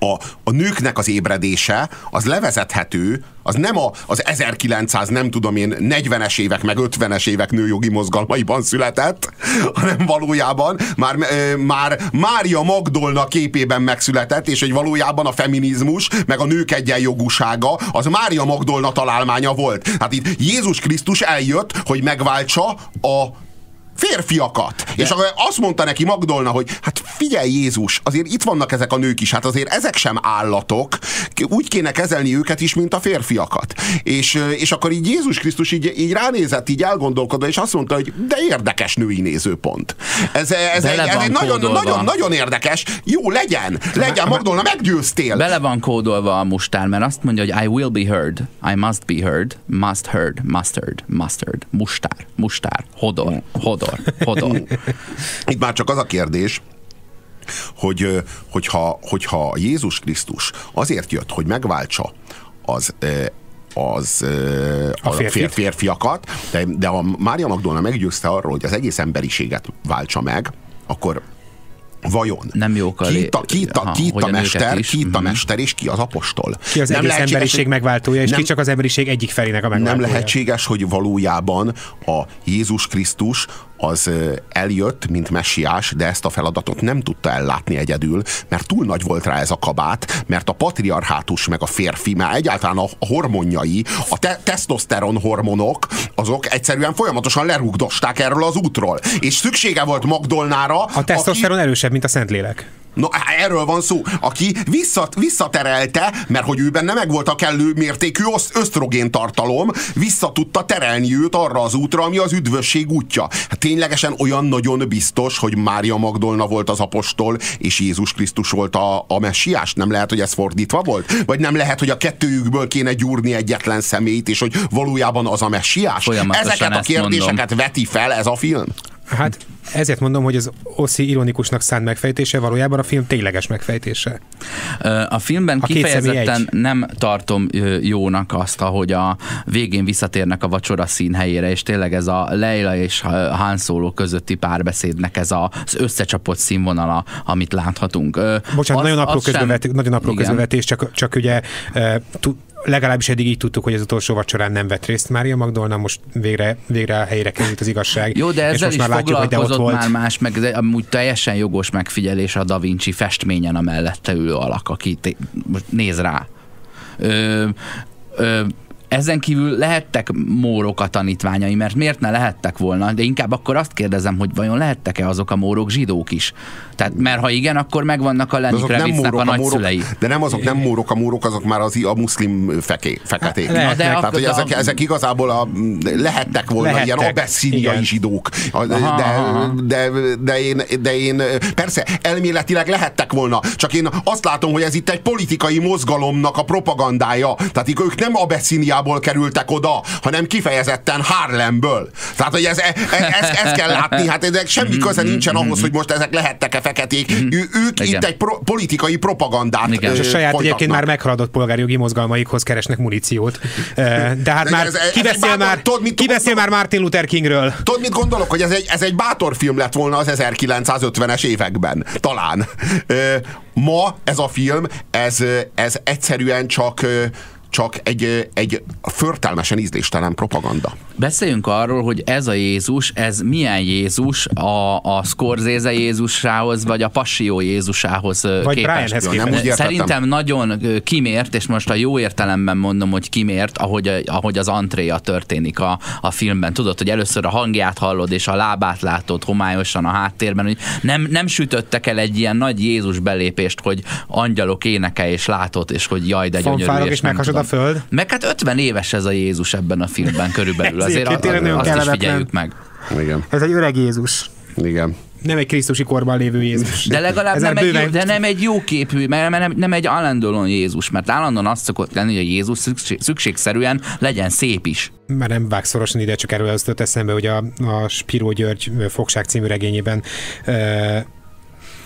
Speaker 3: a, a nőknek az ébredése az levezethető, az nem a, az 1900, nem tudom én, 40-es évek, meg 50-es évek nőjogi mozgalmaiban született, hanem valójában már, már Mária Magdolna képében megszületett, és hogy valójában a feminizmus, meg a nők egyenjogúsága, az Mária Magdolna találmánya volt. Hát itt Jézus Krisztus eljött, hogy megváltsa a férfiakat. De. És azt mondta neki Magdolna, hogy hát figyelj Jézus, azért itt vannak ezek a nők is, hát azért ezek sem állatok, úgy kéne kezelni őket is, mint a férfiakat. És, és akkor így Jézus Krisztus így, így ránézett, így elgondolkodva, és azt mondta, hogy de érdekes női nézőpont. Ez, ez, egy, ez egy nagyon, nagyon, nagyon érdekes. Jó, legyen, legyen, Magdolna, meggyőztél.
Speaker 2: Bele van kódolva a mustár, mert azt mondja, hogy I will be heard, I must be heard, must heard, mustard, mustard, mustár, mustár, hodor, hodor hodor, hodor.
Speaker 3: Itt már csak az a kérdés, hogy, hogyha, hogyha Jézus Krisztus azért jött, hogy megváltsa az az a, a férfi. férfiakat, de, de a Mária Magdolna meggyőzte arról, hogy az egész emberiséget váltsa meg, akkor Vajon?
Speaker 2: Nem jó
Speaker 3: ki itt a, ki itt a, ki itt a mester, ki a mhm. mester, és ki az apostol?
Speaker 4: Ki az nem egész emberiség megváltója, és nem, ki csak az emberiség egyik felének a megváltója?
Speaker 3: Nem lehetséges, hogy valójában a Jézus Krisztus az eljött, mint messiás, de ezt a feladatot nem tudta ellátni egyedül, mert túl nagy volt rá ez a kabát, mert a patriarhátus meg a férfi, már egyáltalán a hormonjai, a te- tesztoszteron hormonok, azok egyszerűen folyamatosan lerúgdosták erről az útról. És szüksége volt Magdolnára.
Speaker 4: A tesztoszteron aki... erősebb, mint a Szentlélek.
Speaker 3: No, erről van szó. Aki visszat, visszaterelte, mert hogy őben nem meg volt a kellő mértékű ösztrogén tartalom, vissza tudta terelni őt arra az útra, ami az üdvösség útja. Hát ténylegesen olyan nagyon biztos, hogy Mária Magdolna volt az apostol, és Jézus Krisztus volt a, a messiás? Nem lehet, hogy ez fordítva volt? Vagy nem lehet, hogy a kettőjükből kéne gyúrni egyetlen szemét, és hogy valójában az a messiás? Ezeket a kérdéseket mondom. veti fel ez a film?
Speaker 4: Hát ezért mondom, hogy az Oszi ironikusnak szánt megfejtése valójában a film tényleges megfejtése.
Speaker 2: A filmben a kifejezetten nem tartom jónak azt, ahogy a végén visszatérnek a vacsora színhelyére, és tényleg ez a Leila és Han Solo közötti párbeszédnek ez az összecsapott színvonala, amit láthatunk.
Speaker 4: Bocsánat, az, nagyon apró, közbevet, sem... nagyon apró közbevetés, csak, csak ugye legalábbis eddig így tudtuk, hogy az utolsó vacsorán nem vett részt Mária Magdolna, most végre, végre a helyre került az igazság.
Speaker 2: Jó, de ezzel és most is már látjuk, hogy ott volt. már más, meg de amúgy teljesen jogos megfigyelés a Da Vinci festményen a mellette ülő alak, aki most néz rá. Ö, ö, ezen kívül lehettek mórok a tanítványai, mert miért ne lehettek volna, de inkább akkor azt kérdezem, hogy vajon lehettek-e azok a mórok zsidók is? Tehát, mert ha igen, akkor megvannak a Lenny Kravitznek a nagyszülei.
Speaker 3: Mórok, de nem azok nem mórok, a mórok azok már az a muszlim feké, feketék. Lehetnek, de Tehát, hogy ezek, ezek igazából a, lehettek volna lehettek, ilyen abeszíniai zsidók. De, de, de, de, én, de én persze elméletileg lehettek volna, csak én azt látom, hogy ez itt egy politikai mozgalomnak a propagandája. Tehát ők nem abeszíniából kerültek oda, hanem kifejezetten Harlemből. Tehát, hogy ez, ez, ez, ez kell látni, hát ezek semmi köze nincsen ahhoz, hogy most ezek lehettek-e feketék, ő, ők Igen. itt egy pro, politikai propagandát
Speaker 4: Igen. És a saját egyébként már meghaladott polgárjogi mozgalmaikhoz keresnek muníciót. De hát már ez, ki beszél, már, tudod, mit, ki beszél már Martin Luther Kingről?
Speaker 3: Tudod, mit gondolok, hogy ez egy, ez egy bátor film lett volna az 1950-es években. Talán. Ma ez a film, ez, ez egyszerűen csak csak egy, egy förtelmesen ízléstelen propaganda.
Speaker 2: Beszéljünk arról, hogy ez a Jézus, ez milyen Jézus a, a Scorsese Jézusához, vagy a Passió Jézusához vagy képest.
Speaker 4: képest. Nem úgy
Speaker 2: Szerintem nagyon kimért, és most a jó értelemben mondom, hogy kimért, ahogy, ahogy az antréja történik a, a filmben. Tudod, hogy először a hangját hallod, és a lábát látod homályosan a háttérben, hogy nem, nem sütöttek el egy ilyen nagy Jézus belépést, hogy angyalok éneke, és látod, és hogy jaj, de gyönyörű.
Speaker 4: És, és meghasad a föld.
Speaker 2: Meg hát 50 éves ez a Jézus ebben a filmben körülbelül. Azért a, a, azt is figyeljük meg.
Speaker 3: Igen.
Speaker 4: Ez egy öreg Jézus.
Speaker 3: Igen
Speaker 4: nem egy Krisztusi korban lévő Jézus.
Speaker 2: De legalább nem egy, jó, de nem egy jó képű, mert nem, nem egy Alan Jézus, mert állandóan azt szokott lenni, hogy a Jézus szükség, szükségszerűen legyen szép is.
Speaker 4: Már nem vág szorosan ide, csak erről az eszembe, hogy a, a Spiró György Fogság című regényében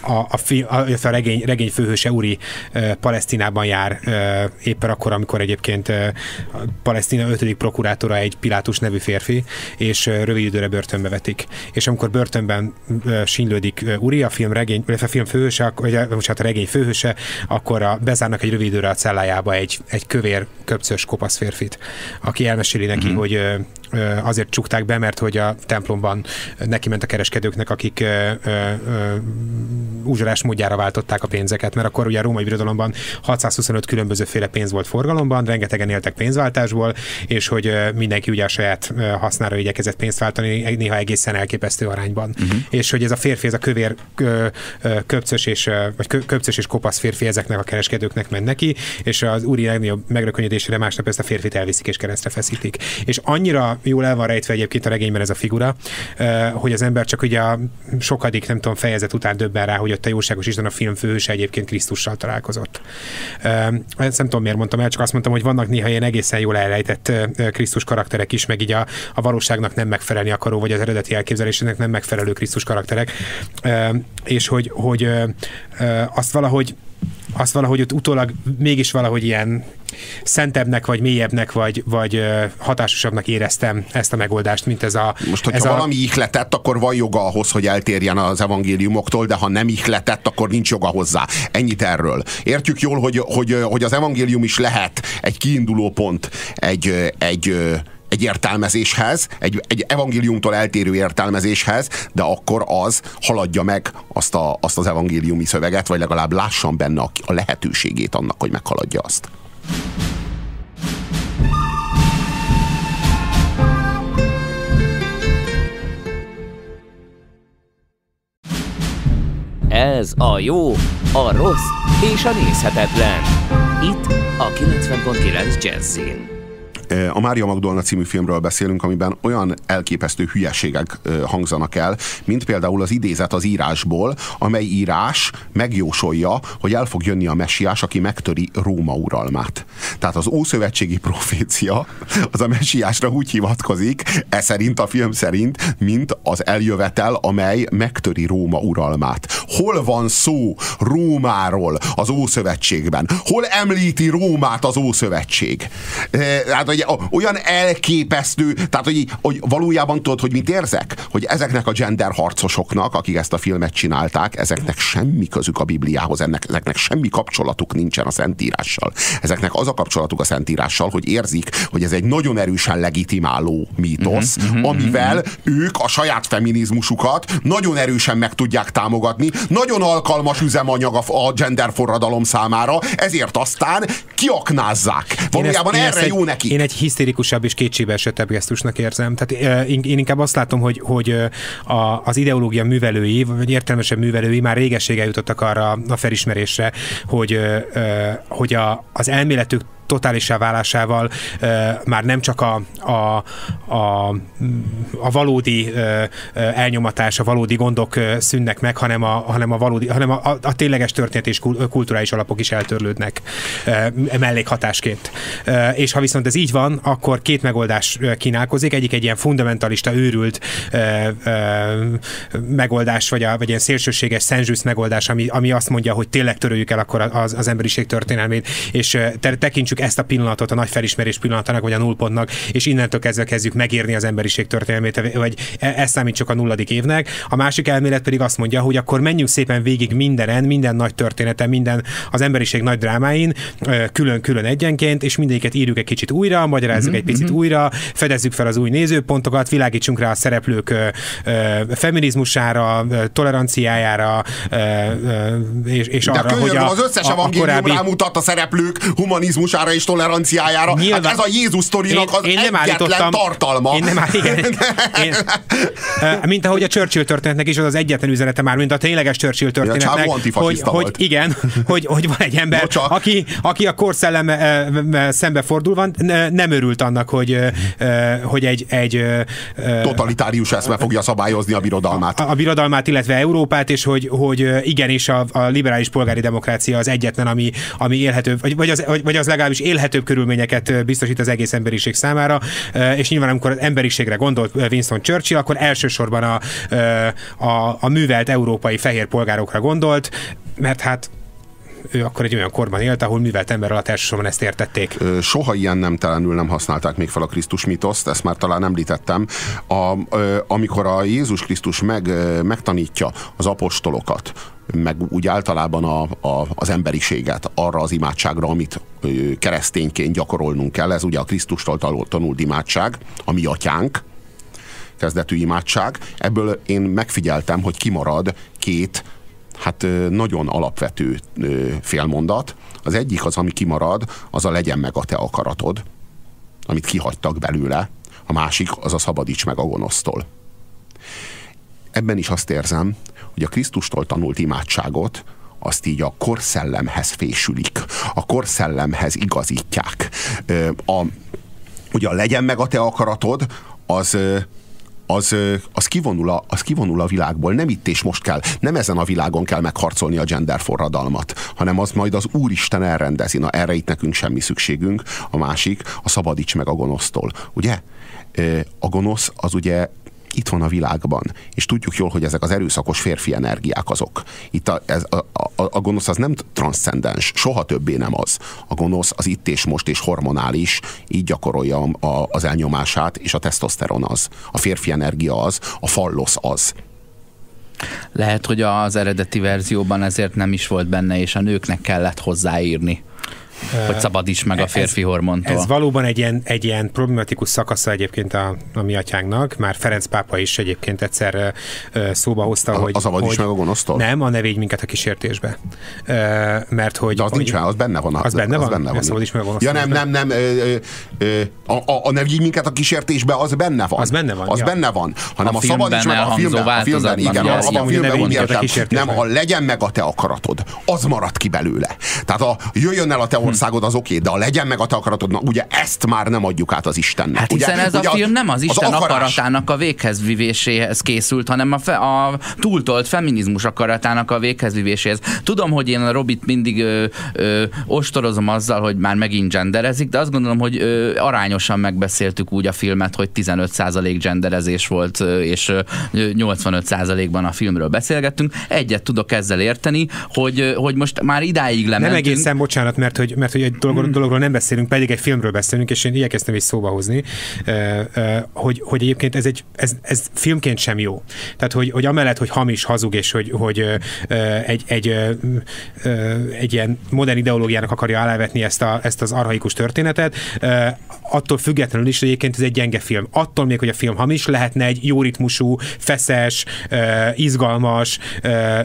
Speaker 4: a, a, fi, a, a regény, regény főhőse Uri e, Palesztinában jár e, éppen akkor, amikor egyébként e, Palesztina 5. prokurátora egy Pilátus nevű férfi, és e, rövid időre börtönbe vetik. És amikor börtönben e, sínlődik Uri, a film regény, a film főhőse, vagy most hát a regény főhőse, akkor a, bezárnak egy rövid időre a cellájába egy, egy kövér, köpcös, kopasz férfit, aki elmeséli neki, mm-hmm. hogy azért csukták be, mert hogy a templomban neki ment a kereskedőknek, akik úzsolás módjára váltották a pénzeket, mert akkor ugye a római birodalomban 625 különbözőféle pénz volt forgalomban, rengetegen éltek pénzváltásból, és hogy mindenki ugye a saját hasznára igyekezett pénzt váltani, néha egészen elképesztő arányban. Uh-huh. És hogy ez a férfi, ez a kövér köpcös és, vagy köpcös és kopasz férfi ezeknek a kereskedőknek ment neki, és az úri legnagyobb megrökönyödésére másnap ezt a férfit elviszik és keresztre feszítik. És annyira jól el van rejtve egyébként a regényben ez a figura, hogy az ember csak ugye a sokadik, nem tudom, fejezet után döbben rá, hogy ott a jóságos Isten a film főhőse egyébként Krisztussal találkozott. Ezt nem tudom, miért mondtam el, csak azt mondtam, hogy vannak néha ilyen egészen jól elrejtett Krisztus karakterek is, meg így a, a valóságnak nem megfelelni akaró, vagy az eredeti elképzelésének nem megfelelő Krisztus karakterek. És hogy, hogy azt valahogy azt valahogy ott utólag mégis valahogy ilyen szentebbnek, vagy mélyebbnek, vagy, vagy hatásosabbnak éreztem ezt a megoldást, mint ez a...
Speaker 3: Most, hogyha
Speaker 4: ez
Speaker 3: valami a... ihletett, akkor van joga ahhoz, hogy eltérjen az evangéliumoktól, de ha nem ihletett, akkor nincs joga hozzá. Ennyit erről. Értjük jól, hogy, hogy, hogy az evangélium is lehet egy kiinduló pont, egy, egy egy értelmezéshez, egy, egy evangéliumtól eltérő értelmezéshez, de akkor az haladja meg azt, a, azt az evangéliumi szöveget, vagy legalább lássam benne a, a lehetőségét annak, hogy meghaladja azt.
Speaker 1: Ez a jó, a rossz és a nézhetetlen. Itt a 90.9 Jazzin.
Speaker 3: A Mária Magdolna című filmről beszélünk, amiben olyan elképesztő hülyeségek hangzanak el, mint például az idézet az írásból, amely írás megjósolja, hogy el fog jönni a messiás, aki megtöri Róma uralmát. Tehát az ószövetségi profécia az a messiásra úgy hivatkozik, e szerint a film szerint, mint az eljövetel, amely megtöri Róma uralmát. Hol van szó Rómáról az Ószövetségben? Hol említi Rómát az Ószövetség? Hát, hogy olyan elképesztő, tehát hogy, hogy valójában tudod, hogy mit érzek? Hogy ezeknek a gender harcosoknak, akik ezt a filmet csinálták, ezeknek semmi közük a Bibliához, ennek, ezeknek semmi kapcsolatuk nincsen a Szentírással. Ezeknek az a kapcsolatuk a Szentírással, hogy érzik, hogy ez egy nagyon erősen legitimáló mítosz, uh-huh, uh-huh, amivel uh-huh. ők a saját feminizmusukat nagyon erősen meg tudják támogatni, nagyon alkalmas üzemanyag a, a gender forradalom számára, ezért aztán kiaknázzák. Valójában én ezt, erre én jó neki.
Speaker 4: Én egy hisztérikusabb és kétségbe esettebb gesztusnak érzem. Tehát én inkább azt látom, hogy, hogy a, az ideológia művelői, vagy értelmesebb művelői már régessége jutottak arra a felismerésre, hogy, hogy a, az elméletük totálisá válásával már nem csak a, a, a, a valódi elnyomatás, a valódi gondok szűnnek meg, hanem a, hanem a, valódi, hanem a, a, tényleges történet és kulturális alapok is eltörlődnek mellékhatásként. És ha viszont ez így van, akkor két megoldás kínálkozik. Egyik egy ilyen fundamentalista, őrült megoldás, vagy, a, vagy ilyen szélsőséges, szentzsűsz megoldás, ami, ami azt mondja, hogy tényleg törőjük el akkor az, az emberiség történelmét, és tekintsük ezt a pillanatot a nagy felismerés pillanatának, vagy a nullpontnak, és innentől kezdve kezdjük megírni az emberiség történelmét, vagy e, ezt számítsuk a nulladik évnek. A másik elmélet pedig azt mondja, hogy akkor menjünk szépen végig mindenen, minden nagy történeten, minden az emberiség nagy drámáin, külön-külön egyenként, és mindegyiket írjuk egy kicsit újra, magyarázzuk uh-huh, egy picit uh-huh. újra, fedezzük fel az új nézőpontokat, világítsunk rá a szereplők feminizmusára, toleranciájára, és, és
Speaker 3: arra, De hogy a, az összes a, a korábbi... rámutat a szereplők humanizmusára és toleranciájára. Nyilván, hát ez a Jézus sztorinak az én nem egyetlen tartalma.
Speaker 4: Én nem áll, igen, én, mint ahogy a Churchill történetnek is az az egyetlen üzenete már, mint a tényleges Churchill történetnek, hogy, hogy igen, hogy, hogy van egy ember, aki, aki a korszellem szembe van, nem örült annak, hogy, hogy egy, egy
Speaker 3: totalitárius eszme fogja szabályozni a birodalmát.
Speaker 4: A, a birodalmát, illetve Európát, és hogy, hogy igenis a, a liberális polgári demokrácia az egyetlen, ami, ami élhető, vagy, vagy, az, vagy az legalábbis élhetőbb körülményeket biztosít az egész emberiség számára, és nyilván amikor az emberiségre gondolt Winston Churchill, akkor elsősorban a, a, a művelt európai fehér polgárokra gondolt, mert hát ő akkor egy olyan korban élt, ahol művelt ember alatt elsősorban ezt értették.
Speaker 3: Soha ilyen nem telenül nem használták még fel a Krisztus mitoszt, ezt már talán említettem. A, amikor a Jézus Krisztus meg, megtanítja az apostolokat, meg úgy általában a, a, az emberiséget arra az imádságra, amit keresztényként gyakorolnunk kell. Ez ugye a Krisztustól tanult imádság, a mi atyánk, kezdetű imádság. Ebből én megfigyeltem, hogy kimarad két hát nagyon alapvető félmondat. Az egyik az, ami kimarad, az a legyen meg a te akaratod, amit kihagytak belőle. A másik az a szabadíts meg a gonosztól. Ebben is azt érzem, hogy a Krisztustól tanult imádságot azt így a korszellemhez fésülik, a korszellemhez igazítják. A, ugye a legyen meg a te akaratod, az, az, az, kivonul a, az kivonul a világból. Nem itt és most kell, nem ezen a világon kell megharcolni a gender forradalmat, hanem az majd az Úristen elrendezi. Na erre itt nekünk semmi szükségünk. A másik, a szabadíts meg a gonosztól. Ugye? A gonosz az ugye itt van a világban, és tudjuk jól, hogy ezek az erőszakos férfi energiák azok. Itt a, ez, a, a, a gonosz az nem transzcendens, soha többé nem az. A gonosz az itt és most és hormonális, így gyakorolja a, az elnyomását, és a tesztoszteron az. A férfi energia az, a fallosz az.
Speaker 2: Lehet, hogy az eredeti verzióban ezért nem is volt benne, és a nőknek kellett hozzáírni hogy szabadíts meg a férfi ez, hormontól.
Speaker 4: Ez valóban egy ilyen, egy ilyen problematikus szakasza egyébként a, a mi atyánknak. Már Ferenc pápa is egyébként egyszer szóba hozta, a, hogy...
Speaker 3: A szabadíts hogy, meg a gonosztól?
Speaker 4: Nem, a ne védj minket a kísértésbe. mert hogy...
Speaker 3: De az
Speaker 4: hogy,
Speaker 3: nincs már, az benne van.
Speaker 4: Az, az benne van? Az benne van.
Speaker 3: Szabadíts meg a gonosztól. Ja nem, nem, nem. Ö, ö, a, a, a ne vigy minket a kísértésbe, az benne van.
Speaker 4: Az benne van.
Speaker 3: Az
Speaker 4: ja.
Speaker 3: benne van. Hanem a, a szabadíts meg a filmben. A filmben, igen, a, a filmben úgy értem. Nem, ha legyen meg a te akaratod, az marad ki belőle. Tehát a jöjjön el a te. Országod, az oké, de a legyen meg a te akaratod, na ugye ezt már nem adjuk át az Istennek.
Speaker 2: Hát hiszen
Speaker 3: ugye,
Speaker 2: ez ugye a film nem az Isten az akaratának a vivéséhez készült, hanem a, fe, a túltolt feminizmus akaratának a vivéséhez. Tudom, hogy én a Robit mindig ö, ö, ostorozom azzal, hogy már megint genderezik, de azt gondolom, hogy ö, arányosan megbeszéltük úgy a filmet, hogy 15% genderezés volt, és 85%-ban a filmről beszélgettünk. Egyet tudok ezzel érteni, hogy, hogy most már idáig lementünk.
Speaker 4: Nem egészen, bocsánat, mert hogy, mert hogy egy dolog, hmm dologról nem beszélünk, pedig egy filmről beszélünk, és én igyekeztem is szóba hozni, hogy, hogy egyébként ez, egy, ez, ez filmként sem jó. Tehát, hogy, hogy amellett, hogy hamis, hazug, és hogy, hogy egy, egy, egy ilyen modern ideológiának akarja alávetni ezt, a, ezt az arhaikus történetet, attól függetlenül is, hogy egyébként ez egy gyenge film. Attól még, hogy a film hamis, lehetne egy jó ritmusú, feszes, izgalmas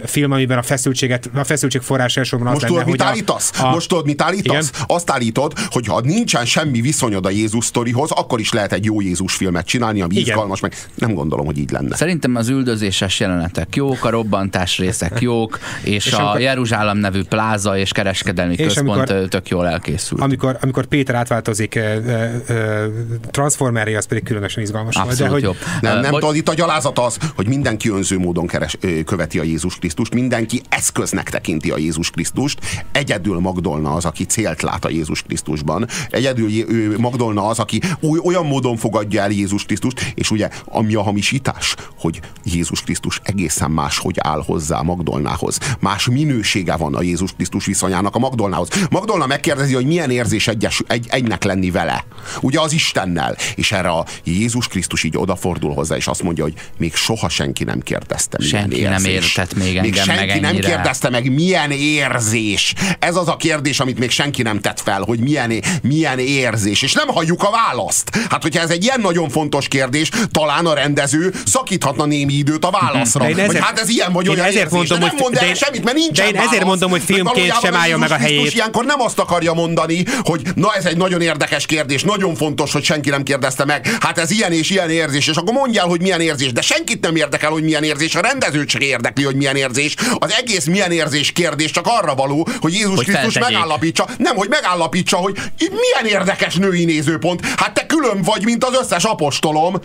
Speaker 4: film, amiben a feszültséget, a feszültség forrás elsősorban
Speaker 3: az Most lenne, tudod, mit állítasz? A... Most tudod, mit állítasz? Igen? Azt állítod, hogy ha nincsen semmi viszonyod a Jézus sztorihoz, akkor is lehet egy jó Jézus filmet csinálni, ami Igen. izgalmas, meg nem gondolom, hogy így lenne.
Speaker 2: Szerintem az üldözéses jelenetek jók, a robbantás részek jók, és, és a amikor, Jeruzsálem nevű pláza és kereskedelmi és központ amikor, tök jól elkészült.
Speaker 4: Amikor, amikor Péter átváltozik e, e, transformeré, az pedig különösen izgalmas
Speaker 2: Abszolút de, hogy, jobb.
Speaker 3: Nem, nem tudod, itt a gyalázat az, hogy mindenki önző módon keres, követi a Jézus Krisztust, mindenki eszköznek tekinti a Jézus Krisztust, egyedül Magdolna az, aki célt lát a Jézus Krisztusban. Egyedül Magdolna az, aki olyan módon fogadja el Jézus Krisztust, és ugye ami a hamisítás, hogy Jézus Krisztus egészen más, hogy áll hozzá Magdolnához. Más minősége van a Jézus Krisztus viszonyának a Magdolnához. Magdolna megkérdezi, hogy milyen érzés egyes, egy, egynek lenni vele. Ugye az Istennel. És erre a Jézus Krisztus így odafordul hozzá, és azt mondja, hogy még soha senki nem kérdezte, milyen
Speaker 2: senki érzés. nem értett még engem
Speaker 3: még senki
Speaker 2: meg
Speaker 3: nem kérdezte meg, milyen érzés. Ez az a kérdés, amit még senki nem tett fel, hogy milyen, milyen érzés. És nem halljuk a választ. Hát, hogyha ez egy ilyen nagyon fontos kérdés, talán a rendező szakíthatna némi időt a válaszra. De ezért, hogy hát ez ilyen vagy olyan ezért érzés, mondom, de nem mond el semmit, mert nincs.
Speaker 4: De én ezért válasz, mondom, hogy filmként sem állja meg a helyét.
Speaker 3: Ilyenkor nem azt akarja mondani, hogy na ez egy nagyon érdekes kérdés, nagyon fontos, hogy senki nem kérdezte meg. Hát ez ilyen és ilyen érzés, és akkor mondjál, hogy milyen érzés, de senkit nem érdekel, hogy milyen érzés, a rendezőt sem érdekli, hogy milyen érzés. Az egész milyen érzés kérdés csak arra való, hogy Jézus hogy Krisztus feltegyék. megállapítsa, nem, hogy megállapítsa, hogy milyen érdekes női nézőpont. Hát te külön vagy, mint az összes apostolom.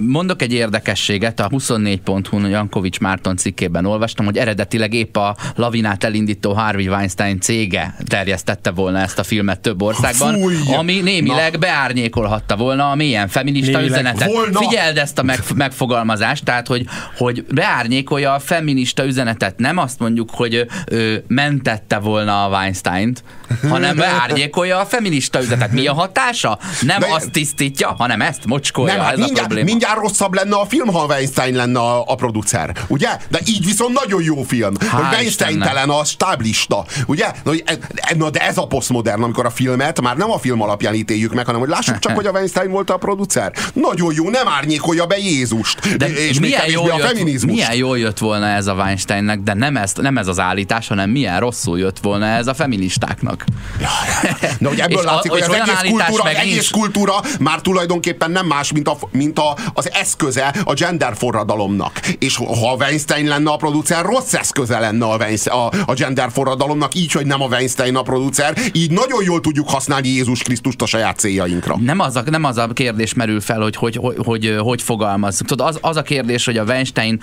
Speaker 2: Mondok egy érdekességet, a 24.hu Jankovics Márton cikkében olvastam, hogy eredetileg épp a lavinát elindító Harvey Weinstein cége terjesztette volna ezt a filmet több országban, Fúj, ami némileg na. beárnyékolhatta volna a mélyen feminista némileg üzenetet. Volna. Figyeld ezt a meg, megfogalmazást, tehát hogy, hogy beárnyékolja a feminista üzenetet. Nem azt mondjuk, hogy ő mentette volna a Weinstein-t, hanem beárnyékolja a feminista üzenetet. Mi a hatása? Nem De... azt tisztítja, hanem ezt mocskolja. Nem, hát
Speaker 3: mindjárt,
Speaker 2: probléma.
Speaker 3: Mindjárt rosszabb lenne a film, ha Weinstein lenne a, a producer, ugye? De így viszont nagyon jó film. Há, Weinstein-telen a stáblista, ugye? Na, na, de ez a posztmodern, amikor a filmet már nem a film alapján ítéljük meg, hanem hogy lássuk csak, hogy a Weinstein volt a producer. Nagyon jó, nem árnyékolja be Jézust.
Speaker 2: De és milyen jól, a feminizmus. milyen jól jött volna ez a Weinsteinnek, de nem ez, nem ez az állítás, hanem milyen rosszul jött volna ez a feministáknak.
Speaker 3: Ja, de hogy ebből látszik, a, hogy az egész, kultúra, egész kultúra már tulajdonképpen nem más, mint a, mint a, az eszköze a gender forradalomnak. És ha Weinstein lenne a producer, rossz eszköze lenne a, a, a gender forradalomnak, így, hogy nem a Weinstein a producer, így nagyon jól tudjuk használni Jézus Krisztust a saját céljainkra.
Speaker 2: Nem az a, nem az a kérdés merül fel, hogy hogy, hogy, hogy, hogy fogalmazunk. Tudod, az, az a kérdés, hogy a Weinstein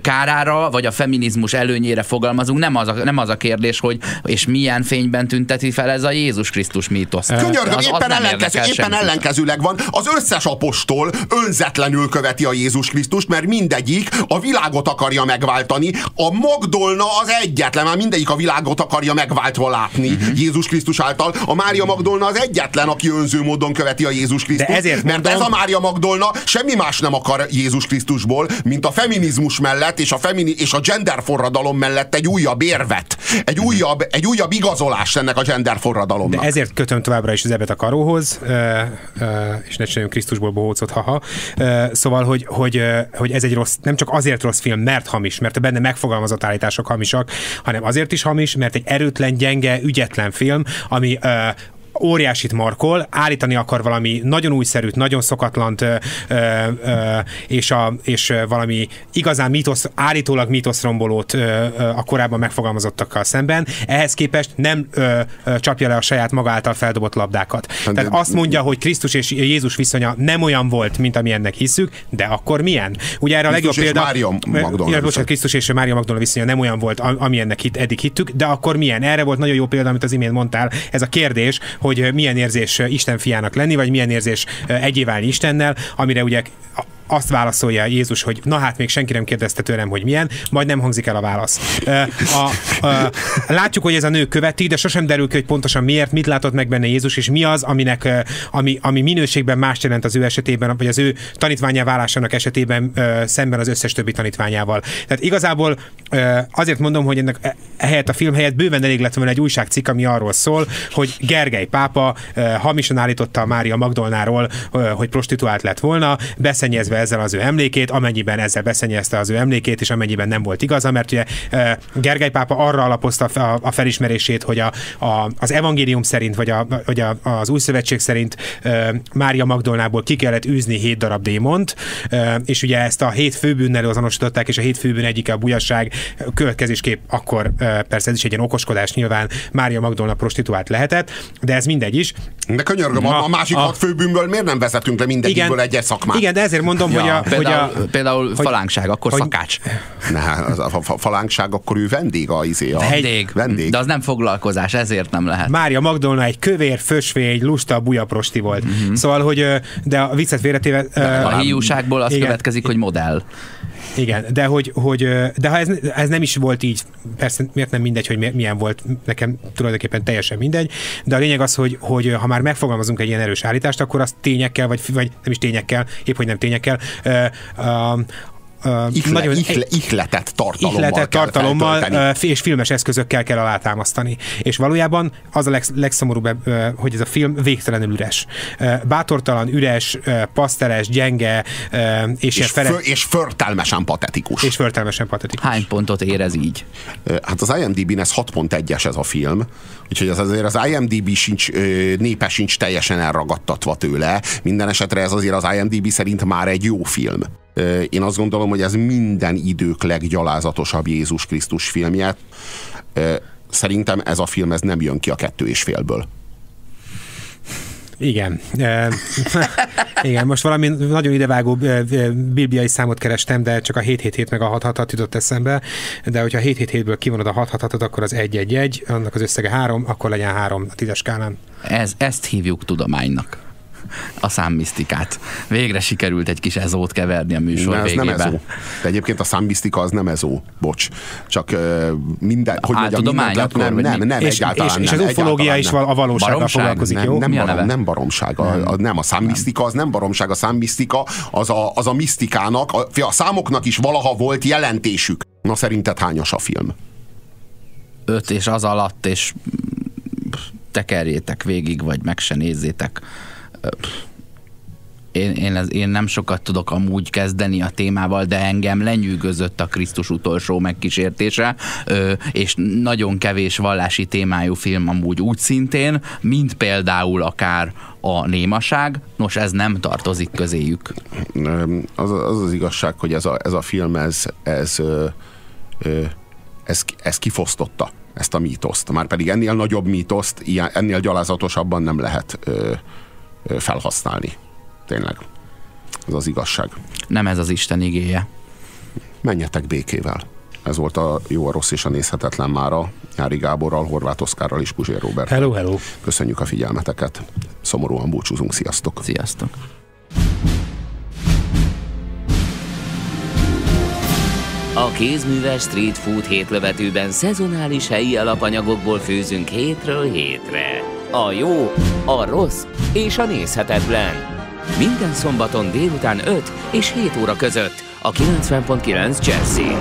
Speaker 2: kárára, vagy a feminizmus előnyére fogalmazunk, nem az a, nem az a kérdés, hogy és milyen fényben tünteti fel ez a Jézus Krisztus mítosz.
Speaker 3: Könyörgöm, éppen, az ellenkező, éppen ellenkezőleg van. Az összes apostol önzetlenül követi a Jézus Krisztust, mert mindegyik a világot akarja megváltani. A Magdolna az egyetlen, már mindegyik a világot akarja megváltva látni uh-huh. Jézus Krisztus által. A Mária Magdolna az egyetlen, aki önző módon követi a Jézus Krisztust. De ezért mert mondom... ez a Mária Magdolna semmi más nem akar Jézus Krisztusból, mint a feminizmus mellett és a, femini és a gender forradalom mellett egy újabb érvet, egy újabb, egy újabb igazolás ennek a gender forradalomnak.
Speaker 4: De ezért kötöm továbbra is az ebet a karóhoz, és ne csináljunk Krisztusból bohócot, haha. Szóval, hogy, hogy, hogy ez egy rossz, nem csak azért rossz film, mert hamis, mert a benne megfogalmazott állítások hamisak, hanem azért is hamis, mert egy erőtlen, gyenge, ügyetlen film, ami óriásit markol, állítani akar valami nagyon újszerűt, nagyon szokatlant, ö, ö, ö, és, a, és valami igazán mítosz, állítólag mítoszrombolót ö, ö, a korábban megfogalmazottakkal szemben. Ehhez képest nem ö, ö, csapja le a saját maga által feldobott labdákat. Hát, Tehát azt mondja, hogy Krisztus és Jézus viszonya nem olyan volt, mint amilyennek hiszük, de akkor milyen? Ugye erre a legjobb példa...
Speaker 3: Mária Magdolna.
Speaker 4: Bocsánat, Krisztus és Mária Magdolna viszonya nem olyan volt, amilyennek hit, eddig hittük, de akkor milyen? Erre volt nagyon jó példa, amit az imént mondtál, ez a kérdés, hogy milyen érzés Isten fiának lenni, vagy milyen érzés egyé válni Istennel, amire ugye azt válaszolja Jézus, hogy na hát még senki nem kérdezte tőlem, hogy milyen, majd nem hangzik el a válasz. A, a, látjuk, hogy ez a nő követi, de sosem derül ki, hogy pontosan miért, mit látott meg benne Jézus, és mi az, aminek, ami, ami minőségben más jelent az ő esetében, vagy az ő tanítványá válásának esetében szemben az összes többi tanítványával. Tehát igazából azért mondom, hogy ennek e, ehelyett a film helyett bőven elég lett volna egy újságcikk, ami arról szól, hogy Gergely pápa hamisan állította a Mária Magdolnáról, hogy prostituált lett volna, beszennyezve ezzel az ő emlékét, amennyiben ezzel beszennyezte az ő emlékét, és amennyiben nem volt igaza, mert ugye Gergely pápa arra alapozta a felismerését, hogy a, a, az evangélium szerint, vagy, a, vagy a, az új szövetség szerint Mária Magdolnából ki kellett űzni hét darab démont, és ugye ezt a hét főbűnnel azonosították, és a hét főbűn egyik a bujasság következésképp akkor persze ez is egy ilyen okoskodás nyilván Mária Magdolna prostituált lehetett, de ez mindegy is.
Speaker 3: De könyörgöm, a, a másik a, hat főbűnből miért nem vezetünk le mindegyikből egyes szakmát?
Speaker 4: Igen, de ezért mondom, mondom, ja, hogy a...
Speaker 2: Például,
Speaker 4: hogy a,
Speaker 2: például hogy, falánkság, akkor hogy, szakács.
Speaker 3: Ne, az a falánkság, akkor ő vendég a izé. A,
Speaker 2: vendég. vendég. De az nem foglalkozás, ezért nem lehet.
Speaker 4: Mária Magdolna egy kövér, fösvény, lusta, bujaprosti volt. Mm-hmm. Szóval, hogy de a viccet félretéve...
Speaker 2: A hiúságból az igen, következik, hogy modell.
Speaker 4: Igen, de hogy, hogy de ha ez, ez nem is volt így, persze miért nem mindegy, hogy milyen volt, nekem tulajdonképpen teljesen mindegy, de a lényeg az, hogy, hogy ha már megfogalmazunk egy ilyen erős állítást, akkor azt tényekkel, vagy, vagy nem is tényekkel, épp hogy nem tényekkel,
Speaker 3: uh, Ihle, nagyon ihle, ihletett tartalommal, ihletett tartalommal
Speaker 4: és filmes eszközökkel kell alátámasztani. És valójában az a leg, legszomorúbb, uh, hogy ez a film végtelenül üres. Uh, bátortalan, üres, uh, paszteles, gyenge, uh, és,
Speaker 3: és, fele... és förtelmesen patetikus.
Speaker 4: És förtelmesen patetikus.
Speaker 2: Hány pontot érez így?
Speaker 3: Uh, hát az IMDb-n ez 6.1-es ez a film, úgyhogy ez azért az IMDb sincs, népe sincs teljesen elragadtatva tőle. Minden esetre ez azért az IMDb szerint már egy jó film. Én azt gondolom, hogy ez minden idők leggyalázatosabb Jézus Krisztus filmje. Szerintem ez a film ez nem jön ki a kettő és félből.
Speaker 4: Igen. igen, most valami nagyon idevágó bibliai számot kerestem, de csak a 777 meg a 666 jutott eszembe, de hogyha a 777-ből kivonod a 666 akkor az 111, annak az összege 3, akkor legyen 3 a tízes skálán.
Speaker 2: Ez, ezt hívjuk tudománynak a számmisztikát. Végre sikerült egy kis ezót keverni a műsor ez végébe. nem ezó.
Speaker 3: De egyébként a számmisztika az nem ezó, bocs. Csak uh, minden,
Speaker 2: hogy mondjam, mindent
Speaker 3: lehet, nem, nem, nem, és, egyáltalán
Speaker 4: és,
Speaker 3: nem.
Speaker 4: És az ufológia is a valósággal foglalkozik,
Speaker 3: nem, jó? Nem, barom, nem baromság. A, a, nem, a számmisztika az nem baromság. A számmisztika az a, az a misztikának, a, a számoknak is valaha volt jelentésük. Na szerinted hányas a film?
Speaker 2: Öt és az alatt, és tekerjétek végig, vagy meg se nézzétek én, én, én nem sokat tudok amúgy kezdeni a témával, de engem lenyűgözött a Krisztus utolsó megkísértése, és nagyon kevés vallási témájú film amúgy úgy szintén, mint például akár a némaság, nos ez nem tartozik közéjük.
Speaker 3: Az az, az igazság, hogy ez a, ez a film, ez, ez, ez, ez, ez kifosztotta ezt a mítoszt. Már pedig ennél nagyobb mítoszt, ennél gyalázatosabban nem lehet felhasználni. Tényleg. Ez az igazság.
Speaker 2: Nem ez az Isten igéje.
Speaker 3: Menjetek békével. Ez volt a Jó, a Rossz és a Nézhetetlen mára. Nyári Gáborral, Horváth Oszkárral és Puzsér Robert.
Speaker 4: Hello, hello.
Speaker 3: Köszönjük a figyelmeteket. Szomorúan búcsúzunk. Sziasztok.
Speaker 2: Sziasztok.
Speaker 1: A kézműves street food hétlövetőben szezonális helyi alapanyagokból főzünk hétről hétre. A jó, a rossz és a nézhetetlen. Minden szombaton délután 5 és 7 óra között a 90.9 Jazzy.